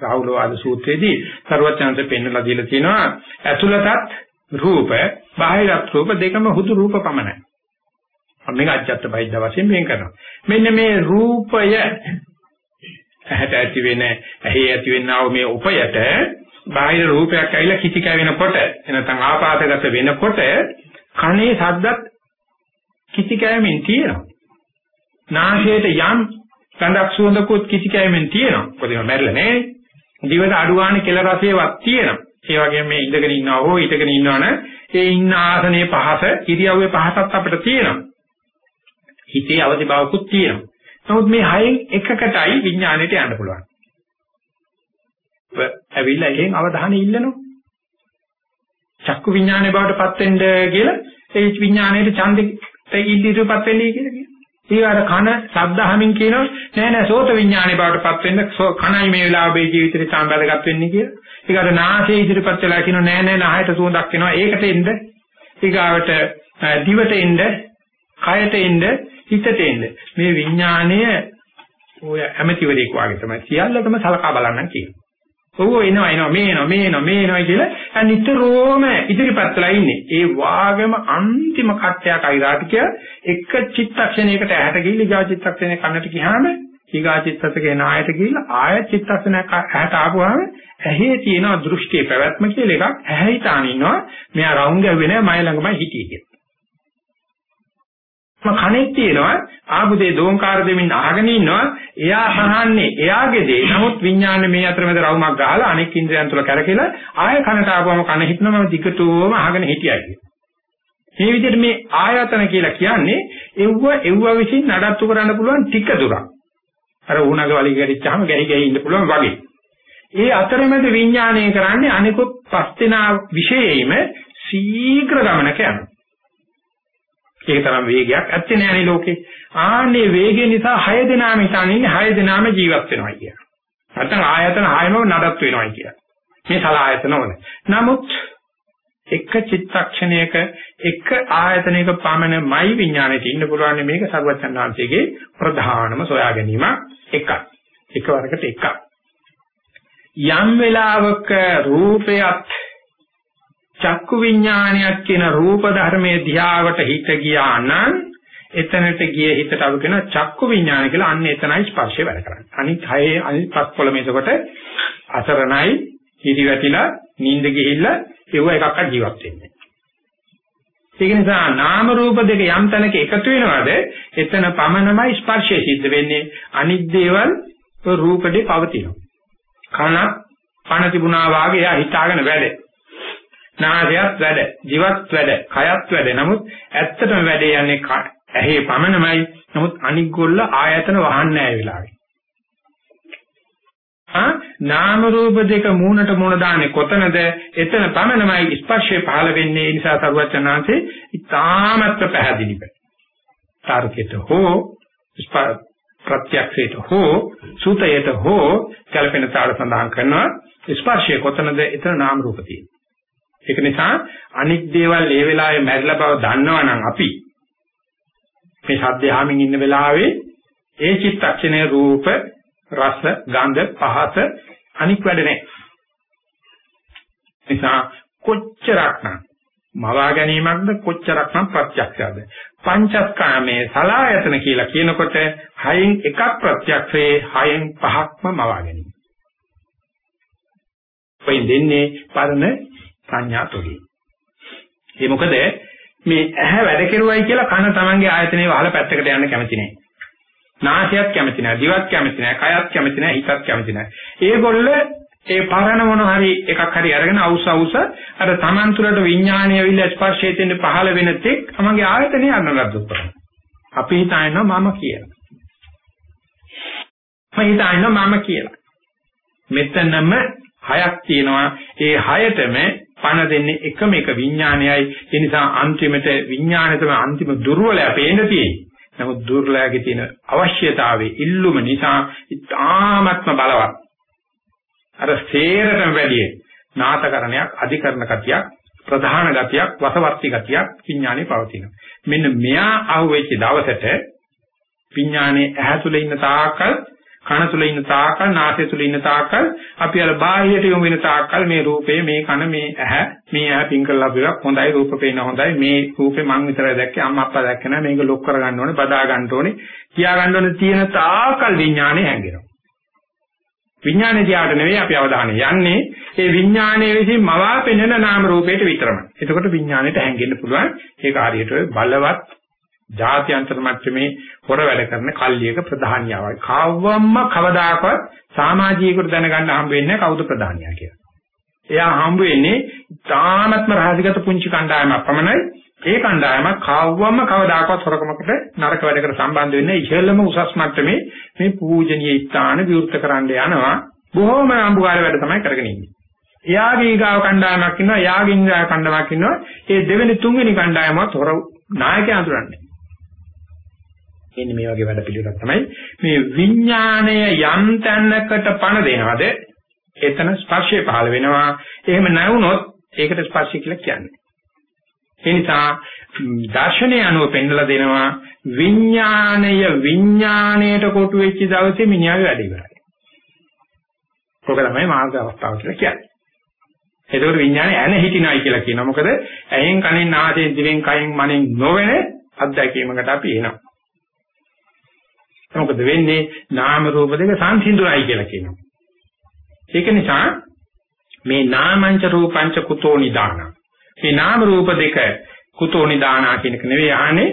රාහුල වාද සූත්‍රයේදී ਸਰවඥාන්ත පෙන්වලා දීලා තියෙනවා ඇතුළතත් රූප බාහිරත් රූප දෙකම හුදු රූප පමණයි. මේක අජත්ත බයිද්ද වශයෙන් වෙන් කරනවා. මෙන්න මේ රූපය ඇහැට ඇති වෙන ඇහි ඇති වෙනා වූ මේ උපයට බාහිර රූපයක් ඇවිල්ලා කිචි කැවෙනකොට එනතන් ආපාතගත වෙනකොට කනේ ශබ්දත් කිචි කැවෙමින් තියෙනවා. නාසයට යම් ගඳක් සුවඳකුත් කිචි කැවෙමින් තියෙනවා. මොකද ඒවා මැරිලා නැහැ. දිවට අඩුවානේ කෙල රසේවත් තියෙනවා. ඒ වගේම මේ ඉඳගෙන ඉන්නවා හෝ හිටගෙන ඉන්නවනේ ඒ ඉන්න ආසනයේ පහස ඉරියව්වේ පහසක් අපිට තියෙනවා. හිතේ අවදි බවකුත් තියෙනවා. නමුත් මේ හයෙන් එකකටයි විඥාණයට යන්න පුළුවන්. ඇවිල්ලා එහෙන් අවධානය ඉල්ලනවා. චක්කු විඥානයේ බවට පත් වෙන්න කියලා ඒ විඥාණයට ඡන්දෙ ඉල්ලීටපත් වෙන්නේ කියලා කියනවා. ඊගාට කන ශබ්දහමින් කියනවා නෑ නෑ සෝත විඥානේ බවට පත් වෙන්න කනයි මේ වෙලාවේ ජීවිතේ තාම වැදගත් වෙන්නේ කියලා. ඊගාට නාසයේ ඉදිරිපත් වෙලා කියනවා නෑ නෑ නහයට සුවඳක් එනවා ඒකට එන්න. ඊගාවට දිවට එන්න, කයට එන්න, හිතට එන්න. මේ විඥානය ඔය ඇමතිවරයෙක් වාගේ තමයි සියල්ලටම සලකා බලන්න කියනවා. ඔව් එනවා එනවා මේ එනවා මේ එනවා මේ එනවා කියලා නිතරම ඉදිරිපත් වෙලා ඉන්නේ. ඒ වාගම අන්තිම කට්ටයක් අයිරාටිකය එක චිත්තක්ෂණයකට ඇහැට ගිහිල්ලා ඊගා චිත්තක්ෂණය කන්නට ගියාම ඊගා චිත්තසකේ නායට ගිහිල්ලා ආය චිත්තක්ෂණයක් ඇහැට ආපුවාම ඇහි තියෙන දෘෂ්ටියේ පැවැත්ම කියලා එකක් ඇහැයි තාන ඉන්නවා. මෙයා රවුම් ගැව්වේ නෑ මයි ළඟමයි හිටියේ කියලා. කණෙක් තියෙනවා ආපුදේ දෝංකාර දෙමින් අහගෙන ඉන්නවා. එයා අහන්නේ එයාගේ දේ. නමුත් විඥානේ මේ අතරමැද රවුමක් ගහලා අනෙක් ඉන්ද්‍රයන් තුල කරකෙලා ආය කනට ආපුවම කන හිටනම දිගටම අහගෙන හිටියයි. මේ විදිහට මේ ආයතන කියලා කියන්නේ එව්ව එව්ව විසින් නඩත්තු කරන්න පුළුවන් ටික දුරක්. අර උණග වලිග ගැටිච්චාම ගැහි ගැහි ඉන්න පුළුවන් වගේ. ඒ අතරමැද විඥානය කරන්නේ අනිකුත් පස් දෙනා විශේෂයෙන්ම ශීඝ්‍ර ගමනක යනවා. ඒක තරම් වේගයක් ඇත්තේ නෑනේ ලෝකේ. ආන්නේ වේගය නිසා 6 දෙනාම හිතන්නේ 6 දෙනාම ජීවත් වෙනවා කියන. නැත්නම් ආයතන 6ම නඩත් වෙනවා කියන. මේ සලායතන වල. නමුත් එක චිත්තක්ෂණයක එක ආයතනයක පමණමයි විඥාණයට ඉන්න පුළුවන් මේක සර්වචන් වහන්සේගේ ප්‍රධානම සොයා ගැනීම එකක්. එකවරකට එකක්. යම් වෙලාවක රූපයත් චක්කු විඥානයක් කියන රූප ධර්මයේ ධ්‍යාවට හිත ගියා නම් එතනට ගිය හිතට අරු කියන චක්කු විඥාන කියලා අන්න එතනයි ස්පර්ශය වැඩ කරන්නේ. අනිත් හයේ අනිත් පස්කොළ මේකට අසරණයි, හිරිවැටිලා, නිින්ද ගිහිල්ලා ඒව එකක්වත් ජීවත් වෙන්නේ. ඒක නිසා නාම රූප දෙක යම් තැනක එකතු වෙනවද එතන පමණමයි ස්පර්ශය සිද්ධ වෙන්නේ අනිත් දේවල් රූපෙදී පවතිනවා. කන පණ තිබුණා වාගේ එයා හිතාගෙන වැඩ. නාසයත් වැඩ, දිවත් වැඩ, කයත් වැඩ. නමුත් ඇත්තටම වැඩේ යන්නේ ඇහි පමණමයි. නමුත් අනික් ගොල්ල ආයතන වහන්නේ නැහැ වෙලාවේ. ආ නාම රූප දෙක මූණට මූණ දාන්නේ කොතනද? එතන පමණමයි ස්පර්ශය පහළ වෙන්නේ. ඒ නිසා සරුවචනාංශේ ඉතාමත් පැහැදිලිව. තාර්කයට හෝ ප්‍රත්‍යක්ෂයට හෝ සූතයට හෝ කල්පන තාල සඳහන් කරනවා ස්පර්ශය කොතනද? එතන නාම රූප තියෙනවා. ඒක නිසා අනික් දේවල් ඒ වෙලාවේ මැරිලා බව දන්නවනම් අපි මේ සද්ද යහමින් ඉන්න වෙලාවේ ඒ චිත්තක්ෂණයේ රූප රස ගන්ධ පහස අනික් වැඩ නැහැ. නිසා කොච්චරක්නම් මවා ගැනීමක්ද කොච්චරක්නම් ප්‍රත්‍යක්ෂයද පංචස්කාමයේ සලායතන කියලා කියනකොට හයෙන් එකක් ප්‍රත්‍යක්ෂයේ හයෙන් පහක්ම මවා ගැනීම. වෙන් දෙන්නේ පරණ සංඥා තුලින්. ඒ මොකද මේ ඇහැ වැඩ කෙරුවයි කියලා කන තමන්ගේ ආයතනේ වහලා පැත්තකට යන්න කැමති නෑ. නාසයත් කැමති නෑ, දිවත් කැමති නෑ, කයත් කැමති නෑ, හිතත් කැමති නෑ. ඒගොල්ල ඒ පරණ මොන හරි එකක් හරි අරගෙන අවුස අවුස අර තමන් තුළට විඥානීය විල ස්පර්ශයෙන් දෙන්න පහළ වෙන තෙක් තමන්ගේ ආයතනේ අන්නගත්තු කරනවා. අපි හිතනවා මම කියලා. මම හිතනවා මම කියලා. මෙතනම හයක් තියෙනවා. ඒ හයතම පණ දෙන්නේ එකම එක විඥානයයි. ඒ නිසා අන්තිමට විඥානය තමයි අන්තිම දුර්වලයා පේන්න තියෙන්නේ. නමුත් දුර්ලභයේ තියෙන අවශ්‍යතාවයේ ඉල්ලුම නිසා ඉතාමත්ම බලවත්. අර සේරටම වැඩි නාතකරණයක් අධිකරණ ගතියක් ප්‍රධාන ගතියක් වසවර්ති ගතියක් විඥානේ පවතිනවා. මෙන්න මෙයා අහුවෙච්ච දවසට විඥානේ ඇහැ තුල ඉන්න තාකල් කන තුල ඉන්න තාකල් නාසය තුල ඉන්න තාකල් අපි අර බාහිරට යොමු වෙන තාකල් මේ රූපේ මේ කන මේ ඇහැ මේ ඇහැ පින් කරලා අපිවක් හොඳයි රූප පේන හොඳයි. මේ රූපේ මං විතරයි දැක්කේ අම්මා අප්පා දැක්කේ නෑ. මේක ලොක් කර ගන්න ඕනේ බදා ගන්න ඕනේ. කියා ගන්න ඕනේ තියෙන තාකල් විඥානේ හැංගෙනවා. විඥානේ දිහාට නෙවෙයි අපි අවධානය යන්නේ. ඒ විඥානයේ විසින් මවා පෙනෙන නාම රූපයට විතරමයි. එතකොට විඥාණයට හැංගෙන්න පුළුවන්. ඒක හරියට බලවත් ජාත්‍යන්තර මට්ටමේ හොර වැඩ කරන කල්ලියක ප්‍රධානියාවයි. කවවම්ම කවදාකවත් සමාජීයකට දැනගන්න හම්බ වෙන්නේ කවුද ප්‍රධානියා කියලා. එයා හම්බ වෙන්නේ තානත්ම රහසිගත පුංචි කණ්ඩායමක් පමණයි. ඒ කණ්ඩායම කවවම්ම කවදාකවත් හොරකමකට නරක වැඩකට සම්බන්ධ වෙන්නේ ඉහළම උසස් මට්ටමේ මේ පූජනීය ස්ථාන විවෘත කරන්න යනවා. බොහොම අඹුකාර වැඩ තමයි කරගෙන ඉන්නේ. එයාගේ ඊගාව කණ්ඩායමක් ඉන්නවා, එයාගේ ඉන්ද්‍රා කණ්ඩායමක් ඉන්නවා. ඒ දෙවෙනි තුන්වෙනි කණ්ඩායමත් හොර නායකයා අඳුරන්නේ. එන්නේ මේ වගේ වැඩ පිළිවෙලක් තමයි මේ විඥාණය යම් තැනකට පණ දෙනවද එතන ස්පර්ශය පහළ වෙනවා එහෙම නැවුනොත් ඒකට ස්පර්ශය කියලා කියන්නේ ඒ නිසා දර්ශනය අනුව පෙන්නලා දෙනවා විඥාණය විඥාණයට කොටු වෙච්ච දවසේ මිනිහාගේ වැඩ ඉවරයි. ඒක තමයි මාර්ග අවස්ථාව කියලා කියන්නේ. එතකොට විඥානය ඇන හිටිනයි කියලා කියනවා. මොකද ඇහෙන් කනෙන් නාසයෙන් දිවෙන් කයෙන් මනෙන් නොවන අත්දැකීමකට අපි එනවා. මොකද වෙන්නේ නාම රූප දෙක සංසිඳුරයි කියලා කියනවා. ඒක නිසා මේ නාමංච රූපංච කුතෝ නිදාන. මේ නාම රූප දෙක කුතෝ නිදානා කියන එක නෙවෙයි අහන්නේ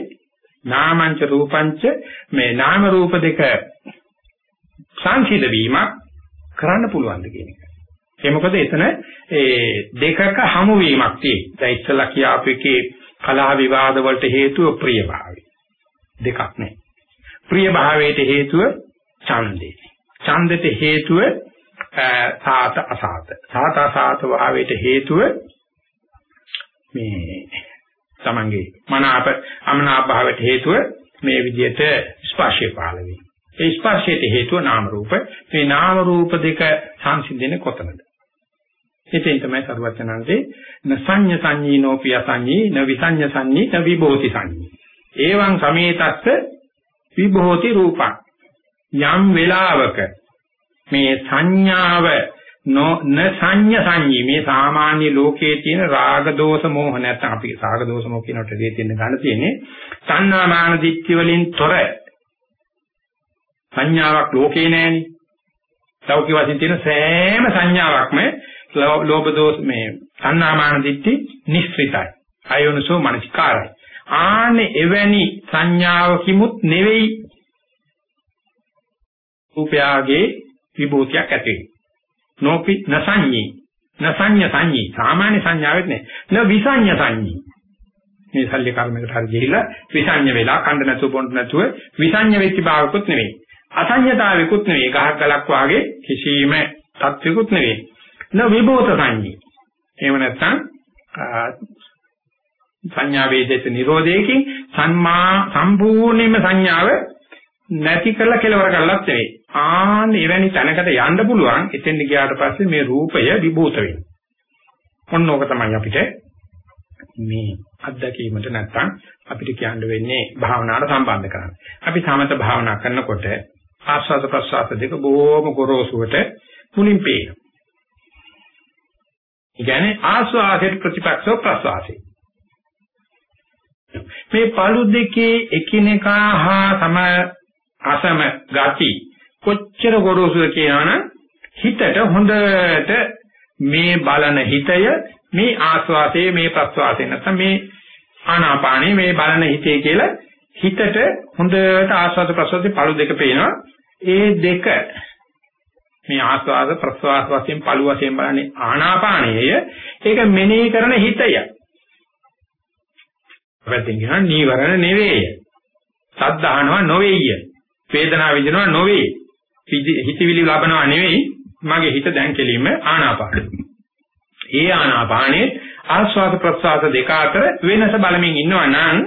නාමංච රූපංච මේ නාම රූප දෙක සංසිඳ වීමක් කරන්න පුළුවන්ද කියන එක. ඒ මොකද එතන ඒ දෙකක හමු වීමක් තියෙයි. දැන් ඉස්සලා කියාපු එකේ කලහ විවාද වලට හේතුව ප්‍රියභාවය. දෙකක් නේ. ප්‍රිය භාවයට හේතුව ඡන්දේ. ඡන්දෙට හේතුව සාත අසාත. සාත අසාත භාවයට හේතුව මේ තමන්ගේ මනාප අමනාප භාවයට හේතුව මේ විදිහට ස්පර්ශය පාල වේ. ඒ ස්පර්ශයට හේතුව නාම රූප. මේ නාම රූප දෙක සංසිඳෙන්නේ කොතනද? එතෙන් තමයි සරුවචනන්සේ නසඤ්ඤ සංඤීනෝ පිය සංඤී න විසඤ්ඤ සංඤී න විභෝති සංඤී. එවං සමේතස්ස විභෝති රූපං යම් වෙලාවක මේ සංඥාව න සංඤ සංඤී මේ සාමාන්‍ය ලෝකයේ තියෙන රාග දෝෂ මෝහ නැත්නම් අපි රාග දෝෂ මෝහ කියනට දෙය තියෙන ගන්න තියෙන්නේ සංඥා මාන දික්ති වලින් තොර සංඥාවක් ලෝකේ නැහෙනි ලෞකික වශයෙන් තියෙන සෑම සංඥාවක්ම ලෝභ දෝෂ මේ සංනාමාන දිට්ඨි නිස්සෘතයි. අයෝනසෝ මනසිකාරයි. ආනේ එවැනි සංඥාවකිමුත් නෙවෙයි රූපයාගේ විභූතියක් ඇති වෙන්නේ. නොපි නසඤ්ඤී නසඤ්ඤ සංඤී සාමාන්‍ය සංඥාවෙත් නේ. න විසඤ්ඤ සංඤී. මේ ශල්‍ය කර්මයකට හරි ගිහිලා විසඤ්ඤ වෙලා කණ්ඩ නැතුව බොන්න නැතුව විසඤ්ඤ වෙච්ච භාවකුත් නෙවෙයි. අසඤ්ඤතාවෙකුත් නෙවෙයි. ගහක් ගලක් වාගේ කිසිම තත්විකුත් නෙවෙයි. න විභූත සංඤී. එහෙම නැත්නම් සංඥා වේදිත නිරෝධයකින් සම්මා සම්පූර්ණයෙන්ම සංඥාව නැති කරලා කෙලවර කරලත් නෙවෙයි. ආන් එවැනි තැනකට යන්න පුළුවන්. එතෙන් ගියාට පස්සේ මේ රූපය විභූත වෙනවා. ඔන්න ඕක තමයි අපිට මේ අත්දැකීමට නැත්තම් අපිට කියන්න වෙන්නේ භාවනාවට සම්බන්ධ කරන්නේ. අපි සමත භාවනා කරනකොට ආස්වාද ප්‍රසආස දෙක බොහොම ගොරෝසුවට මුලින් පේනවා. ඒ කියන්නේ ආස්වාදයට ප්‍රතිපක්ෂව ප්‍රසආසයි. මේ පළු දෙකේ එකිනෙකා හා සම අසම ගති කොච්චර ගොරෝසුද කියනවනම් හිතට හොඳට මේ බලන හිතය මේ ආස්වාදයේ මේ ප්‍රස්වාසයේ නැත්නම් මේ ආනාපානයේ මේ බලන හිතේ කියලා හිතට හොඳට ආස්වාද ප්‍රස්වාසයේ පළු දෙක පේනවා. ඒ දෙක මේ ආස්වාද ප්‍රස්වාස වශයෙන් පළු වශයෙන් බලන්නේ ආනාපානයය. ඒක මෙනෙහි කරන හිතය. පැත්තෙන් කියනවා නීවරණ නෙවෙයි. සද්ධාහනව නොවේය. වේදනාව විඳිනවා නොවේ. හිතවිලි ලබනවා නෙවෙයි. මගේ හිත දැන් කෙලින්ම ආනාපානෙ. ඒ ආනාපානේ ආස්වාද ප්‍රසආස දෙක අතර වෙනස බලමින් ඉන්නවා නම්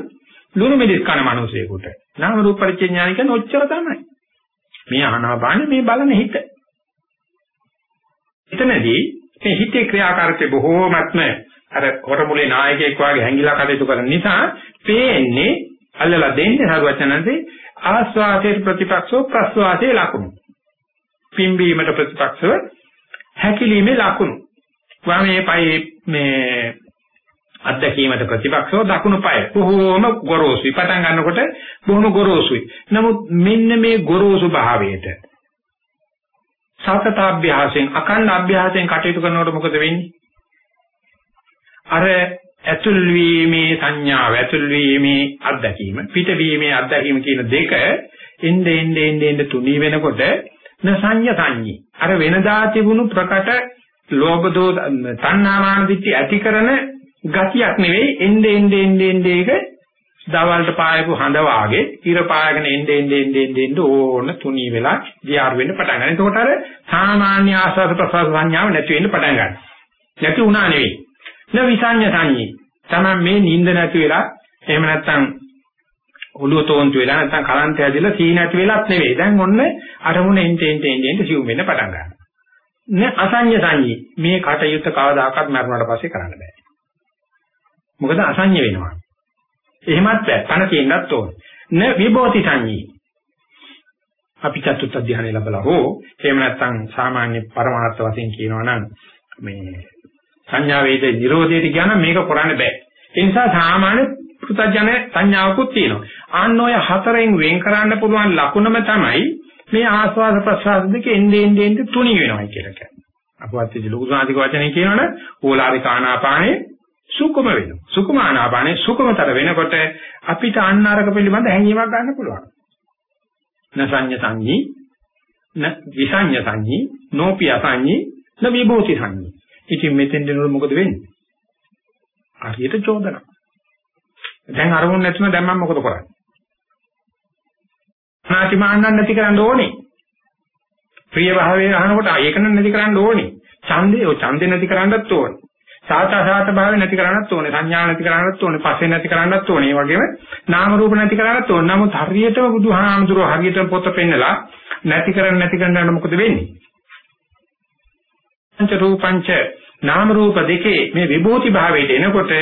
ලුණු මිදිස් කන මිනිසෙකුට. නාම රූප පරිච්ඡේඥාන කියන්නේ ඔච්චර තමයි. මේ ආනාපානේ මේ බලන හිත. එතනදී මේ හිතේ ක්‍රියාකාරීත්වය බොහෝමත්ම අර හොරමුලේ නායකයෙක් වගේ හැංගිලා කටයුතු කරන නිසා පේන්නේ අල්ලලා දෙන්නේ හරුවචනන්සේ ආස්වාදයේ ප්‍රතිපක්ෂව ප්‍රස්වාදයේ ලකුණු. පිම්බීමට ප්‍රතිපක්ෂව හැකිලීමේ ලකුණු. වමේ පයේ මේ අත්දැකීමට ප්‍රතිපක්ෂව දකුණු පාය බොහෝම ගොරෝසුයි පටන් ගන්නකොට බොහොම ගොරෝසුයි නමුත් මෙන්න මේ ගොරෝසු භාවයට සතත අභ්‍යාසයෙන් අකණ්ඩ අභ්‍යාසයෙන් කටයුතු කරනකොට මොකද වෙන්නේ අර ඇතුල් වීමේ සංඥාව ඇතුල් වීමේ අත්දැකීම පිටවීමේ අත්දැකීම කියන දෙක එnde ende ende ende තුනී වෙනකොට න සංඥ සංඤී අර වෙනදා තිබුණු ප්‍රකට ලෝභ දෝෂ තණ්හාමාන දිට්ඨි ඇති කරන ගතියක් නෙවෙයි එnde ende ende ende එක දවල්ට පායපු හඳ වාගේ ඉර පායගෙන එnde ende ende ende ende ඕන තුනී වෙලා ගියාර වෙන්න පටන් ගන්නවා. එතකොට අර සාමාන්‍ය ආස්වාද ප්‍රසවාස සංඥාව නැති වෙන්න පටන් ගන්නවා. නැති වුණා නෙවෙයි. න විසඤ්ඤ සංඤී. Taman මේ නිින්ද නැති වෙලා එහෙම නැත්නම් ඔළුව තෝන්තු වෙලා නැත්නම් කලන්ත ඇදිලා සී නැති වෙලත් නෙවෙයි. දැන් ඔන්න අරමුණ එන්ට එන්ට එන්ට එන්ට සිවුම් වෙන්න පටන් ගන්නවා. න අසඤ්ඤ සංඤී. මේ කටයුත්ත කවදාකවත් මරුණාට පස්සේ කරන්න බෑ. මොකද අසඤ්ඤ වෙනවා. එහෙමත් බෑ. පණ තියෙන්නත් ඕන. න විභෝති සංඤී. අපි චතුත් අධ්‍යානය ලැබලා හෝ එහෙම නැත්නම් සාමාන්‍ය පරමාර්ථ වශයෙන් කියනවා නම් මේ සංඥා වේදේ නිරෝධයට කියන මේක කරන්න බෑ. ඒ නිසා සාමාන්‍ය පුතඥ සංඥාවකුත් තියෙනවා. ආන්න ඔය හතරෙන් වෙන් කරන්න පුළුවන් ලකුණම තමයි මේ ආස්වාද ප්‍රසආස දෙක එන්නේ එන්නේ එන්නේ තුනි වෙනවා කියලා කියන්නේ. අපවත් ලොකු සාධික වචනේ කියනවනේ ඕලාරික ආනාපානේ සුකුම වෙනවා. සුකුම ආනාපානේ සුකුමතර වෙනකොට අපිට අන්නරක පිළිබඳ හැඟීමක් ගන්න පුළුවන්. නසඤ්ඤ සංඤී න විසඤ්ඤ සංඤී නෝපිය සංඤී න විභූති සංඤී ඉතින් මෙතෙන් දෙනකොට මොකද වෙන්නේ? හරියට චෝදනා. දැන් අරමුණ නැතුන දැන් මම මොකද කරන්නේ? නාතිමාන්නන් නැති කරන්න ඕනේ. ප්‍රිය භාවයේ අහනකොට ඒක නැති කරන්න ඕනේ. ඡන්දේ ඔය ඡන්දේ නැති කරන්නත් ඕනේ. සාත සාත භාවය නැති කරන්නත් ඕනේ. සංඥා නැති කරන්නත් ඕනේ. පස්සේ නැති කරන්නත් ඕනේ. ඒ වගේම නාම රූප නැති කරන්නත් ඕනේ. නමුත් හරියටම බුදුහාමුදුරුවෝ හරියටම පොත පෙන්නලා නැති කරන්න නැති කරන්න මොකද වෙන්නේ? පංච රූපංච නාම රූප දෙකේ මේ විභූති භාවයට එනකොට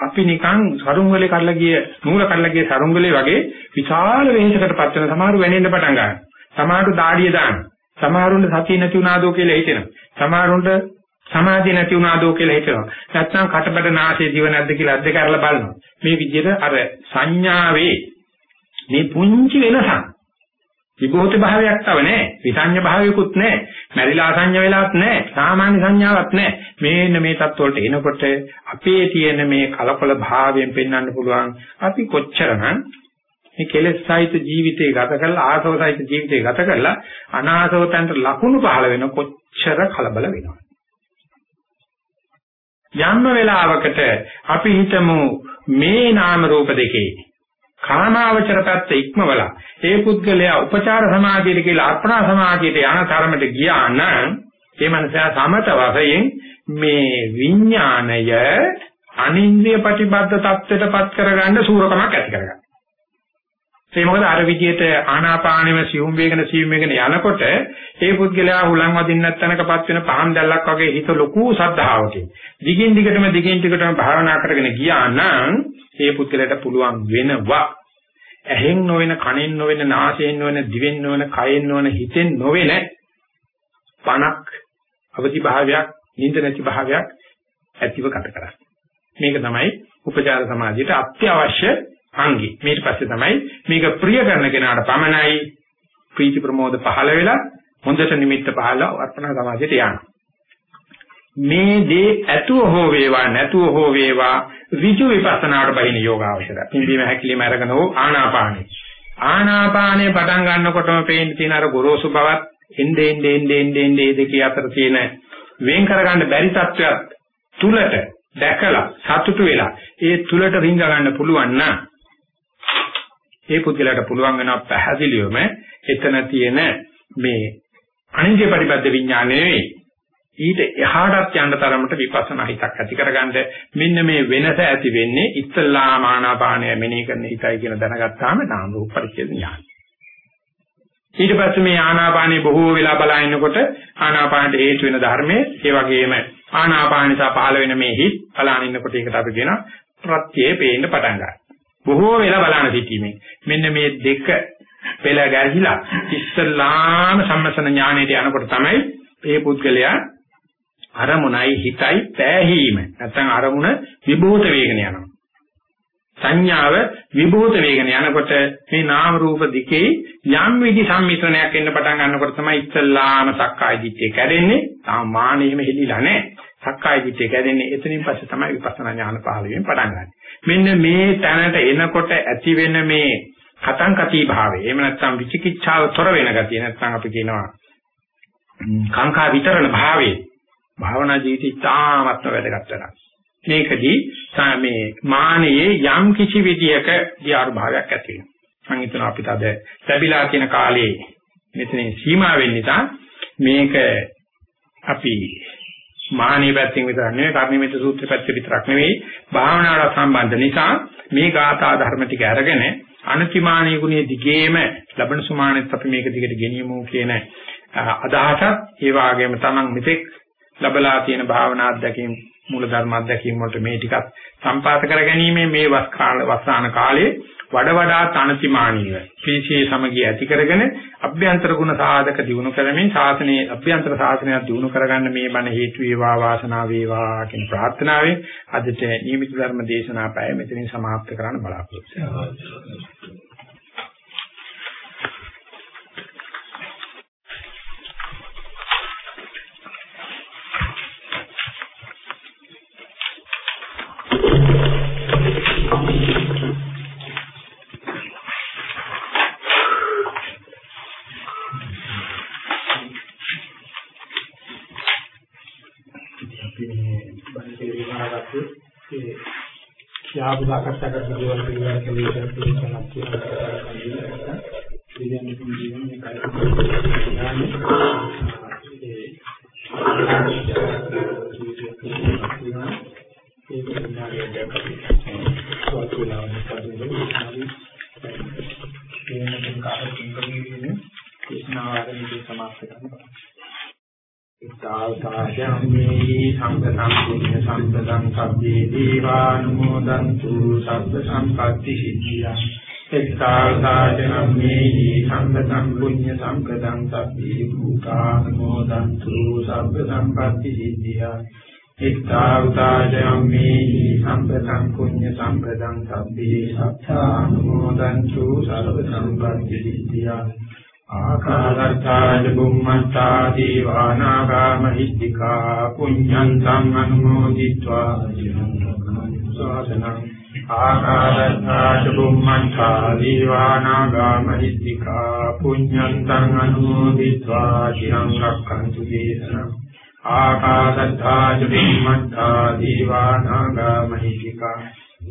අපි නිකන් සරුංගලේ කඩලා ගිය නූල කඩලා ගිය සරුංගලේ වගේ විශාල වෙහෙසකටපත් වෙන සමහරු වෙනෙන්න පටන් ගන්නවා. සමහරු දාඩිය දාන. සමහරුන්ට සතිය නැති වුණාදෝ කියලා හිතෙනවා. සමහරුන්ට සමාධිය නැති වුණාදෝ කියලා හිතනවා. නැත්නම් කටබඩ නාසයේ දිව නැද්ද කියලා අද්ද කරලා බලනවා. මේ විදිහට අර සංඥාවේ මේ පුංචි වෙනසක් විභූත භාවයක් තව නැහැ. විසඤ්ඤ භාවයකුත් නැහැ. මැරිලා අසඤ්ඤ වෙලාවක් නැහැ. සාමාන්‍ය සංඥාවක් නැහැ. මේන්න මේ தත්වලට එනකොට අපේ තියෙන මේ කලකොල භාවයෙන් පෙන්වන්න පුළුවන් අපි කොච්චරනම් මේ කෙලෙස් සහිත ජීවිතේ ගත කරලා ආසව සහිත ජීවිතේ ගත කරලා අනාසවතන්ට ලකුණු පහළ වෙන කොච්චර කලබල වෙනවද යම් වෙලාවකට අපි හිතමු මේ නාම රූප දෙකේ කාමාවචර පැත්ත ඉක්මවලා ඒ පුද්ගලයා උපචාර සමාධියට කියලා අර්පණා සමාධියට යන තරමට ගියා නම් ඒ මනසා සමත වශයෙන් මේ විඥාණය අනින්ද්‍රිය ප්‍රතිබද්ධ தත්ත්වයටපත් කරගන්න සූරකමක් ඇති කරගන්න. ඒ මොකද අර විදියට ආනාපානෙම සිවුම් වේගන සිවුම් වේගන යනකොට ඒ පුද්ගලයා හුලං වදින්න නැත්නම්කපත් වෙන පහන් දැල්ලක් වගේ හිත ලොකු සද්ධාවකින් දිගින් දිගටම දිගින් දිගටම භාවනා කරගෙන ගියා නම් ඒ පුද්ගලයාට පුළුවන් වෙනවා. ඇහෙන් නොවන කනෙන් නොවන නාසයෙන් නොවන දිවෙන් නොවන කයෙන් නොවන හිතෙන් නොවන පණක් අවදි භාවයක් නිින්ද නැති භාවයක් ඇතිව ගත කරන්නේ. මේක තමයි උපචාර සමාධියට අත්‍යවශ්‍ය අංගි. ඊට පස්සේ තමයි මේක ප්‍රිය කරන කෙනාට පමණයි ප්‍රීති ප්‍රමෝද පහළ වෙලා හොඳට නිමිත්ත පහළ අර්පණ සමාධියට යනවා. මේ දේ ඇතුව හෝ වේවා නැතුව හෝ වේවා ඍජු විපස්සනාට බහින යෝගාවචරය. පින්බීම හැකිලිම අරගෙන හෝ ආනාපානෙ. ආනාපානෙ පටන් ගන්නකොටම පේන්න තියෙන අර ගොරෝසු බවත් එnde ende ende ende ende දෙකේ අතර තියෙන වෙන් කරගන්න බැරි තත්වයක් තුලට දැකලා සතුටු වෙලා ඒ තුලට රිංග ගන්න පුළුවන් නම් ඒ පුද්ගලයාට පුළුවන් වෙනවා පැහැදිලිවම එතන තියෙන මේ අනිත්‍ය පරිබද්ධ විඥානය නෙවෙයි ඊට එහාටත් යන්න තරමට විපස්සනා හිතක් ඇති කරගන්න මෙන්න මේ වෙනස ඇති වෙන්නේ ඉස්සල්ලාම ආනාපානය මෙනෙහි කරන හිතයි කියන දැනගත්තාම නාම රූප පරිච්ඡේද ඥාන. ඊට පස්සේ මේ ආනාපානේ බොහෝ වෙලා බලනකොට ආනාපානට හේතු වෙන ධර්මයේ ඒ වගේම ආනාපානසා පහළ වෙන මේ හිත් බලන ඉන්නකොට ඒකට අපි කියනවා ප්‍රත්‍යේ පේන්න පටන් ගන්නවා. බොහෝ වෙලා බලන සිටීමෙන්. මෙන්න මේ දෙක පෙළ ගැහිලා ඉස්සල්ලාම සම්මසන ඥාණයට යනකොට තමයි මේ පුද්ගලයා අරමුණයි හිතයි පෑහීම නැත්නම් අරමුණ විභූත වේගන යනවා. සංඥාව විභූත වේගන යනකොට මේ නාම රූප දිකේ යම් විදි සම්මිශ්‍රණයක් එන්න පටන් ගන්නකොට තමයි ඉස්සල්ලාම සක්කාය දිට්ඨිය කැඩෙන්නේ. තාම මානෙම හෙලිලා නැහැ. සක්කාය දිට්ඨිය කැඩෙන්නේ එතනින් පස්සේ තමයි විපස්සනා ඥාන පහළ වෙමින් පටන් ගන්නේ. මෙන්න මේ තැනට එනකොට ඇති වෙන මේ කතං කති භාවය. එහෙම නැත්නම් විචිකිච්ඡාව තොර වෙන ගතිය. නැත්නම් අපි කියනවා කාංකා විතරණ භාවයේ. භාවනා ජීවිතය තාමත්ම වැදගත් වෙනවා. මේකදී මේ මානයේ යම් කිසි විදියක දියාරු භාවයක් ඇති වෙනවා. මම හිතනවා අපිට අද ලැබිලා තියෙන කාලේ මෙතනින් සීමා වෙන්න නිසා මේක අපි මානීය පැත්තෙන් විතරක් නෙවෙයි කර්ණිමිත සූත්‍ර පැත්තේ විතරක් නෙවෙයි භාවනාවට සම්බන්ධ නිසා මේ ගාථා ධර්ම ටික අරගෙන අනතිමානීය ගුණයේ දිගේම ලබන සුමානෙත් අපි මේක දිගට ගෙනියමු කියන අදහසත් ඒ වගේම තමන් මෙතෙක් ලබලා තියෙන භාවනා අධ්‍යක්ීම් මූල ධර්ම අධ්‍යක්ීම් වලට මේ ටිකත් සම්පාත කර ගැනීම මේ වස් කාල වසාන කාලේ වඩ වඩා තනතිමානීය පීචේ සමගිය ඇති කරගෙන අභ්‍යන්තර ගුණ සාධක දිනු කරමින් ශාසනයේ අභ්‍යන්තර ශාසනයක් දිනු කරගන්න මේ බණ හේතු වේවා වාසනාව වේවා කියන ප්‍රාර්ථනාවෙන් අදට නියමිත ධර්ම දේශනා පැය මෙතනින් સમાપ્ત කරන්න බලාපොරොත්තු වෙනවා ආපු සාකච්ඡා කරන දේවල් පිළිබඳව කලියුත් පිළිගන්නක් තියෙනවා. ඉතින් ජීවන මේ කාර්යය සමාප්ත කරනවා. ඉතාවතාජම්මේ සංඝතං පුඤ්ඤ සම්පදං සබ්බේ දීවානුමෝදන්තු සබ්බ සම්පatti සිද්ධියා. ඉතාවතාජම්මේ සංඝතං පුඤ්ඤ සම්පදං සබ්බේ භූතානුමෝදන්තු සබ්බ සම්පatti සිද්ධියා. ඉතාවතාජම්මේ සංඝතං පුඤ්ඤ සම්පදං සබ්බේ සත්තානුමෝදන්තු සබ්බ සම්පatti සිද්ධියා. ආකාශත්තාජ බුම්මත්තා දීවානාගා මහිද්దికා පුඤ්ඤන්තං අනුමෝදිत्वा සාසනං ආකාශත්තාජ බුම්මත්තා දීවානාගා මහිද්దికා පුඤ්ඤන්තං අනුමෝදිत्वा චිරං රක්ඛන්තු දේශනං ආකාශත්තාජ බුම්මත්තා දීවානාගා මහිද්దికා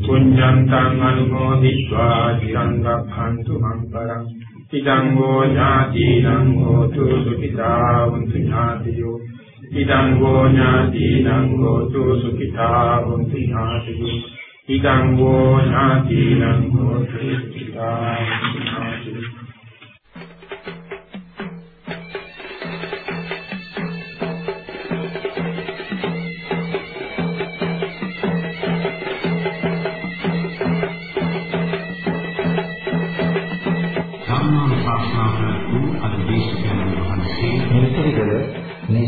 පුඤ්ඤන්තං අනුමෝදිत्वा චිරං රක්ඛන්තු මං පරං ඉදං වූ ඥාතිනං හෝතු සුඛිතා වന്തു ඥාතියෝ. ඉදං වූ ඥාතිනං හෝතු සුඛිතා වന്തു ඥාතියෝ ඉදං වූ ඥාතිනං හෝතු සුඛිතා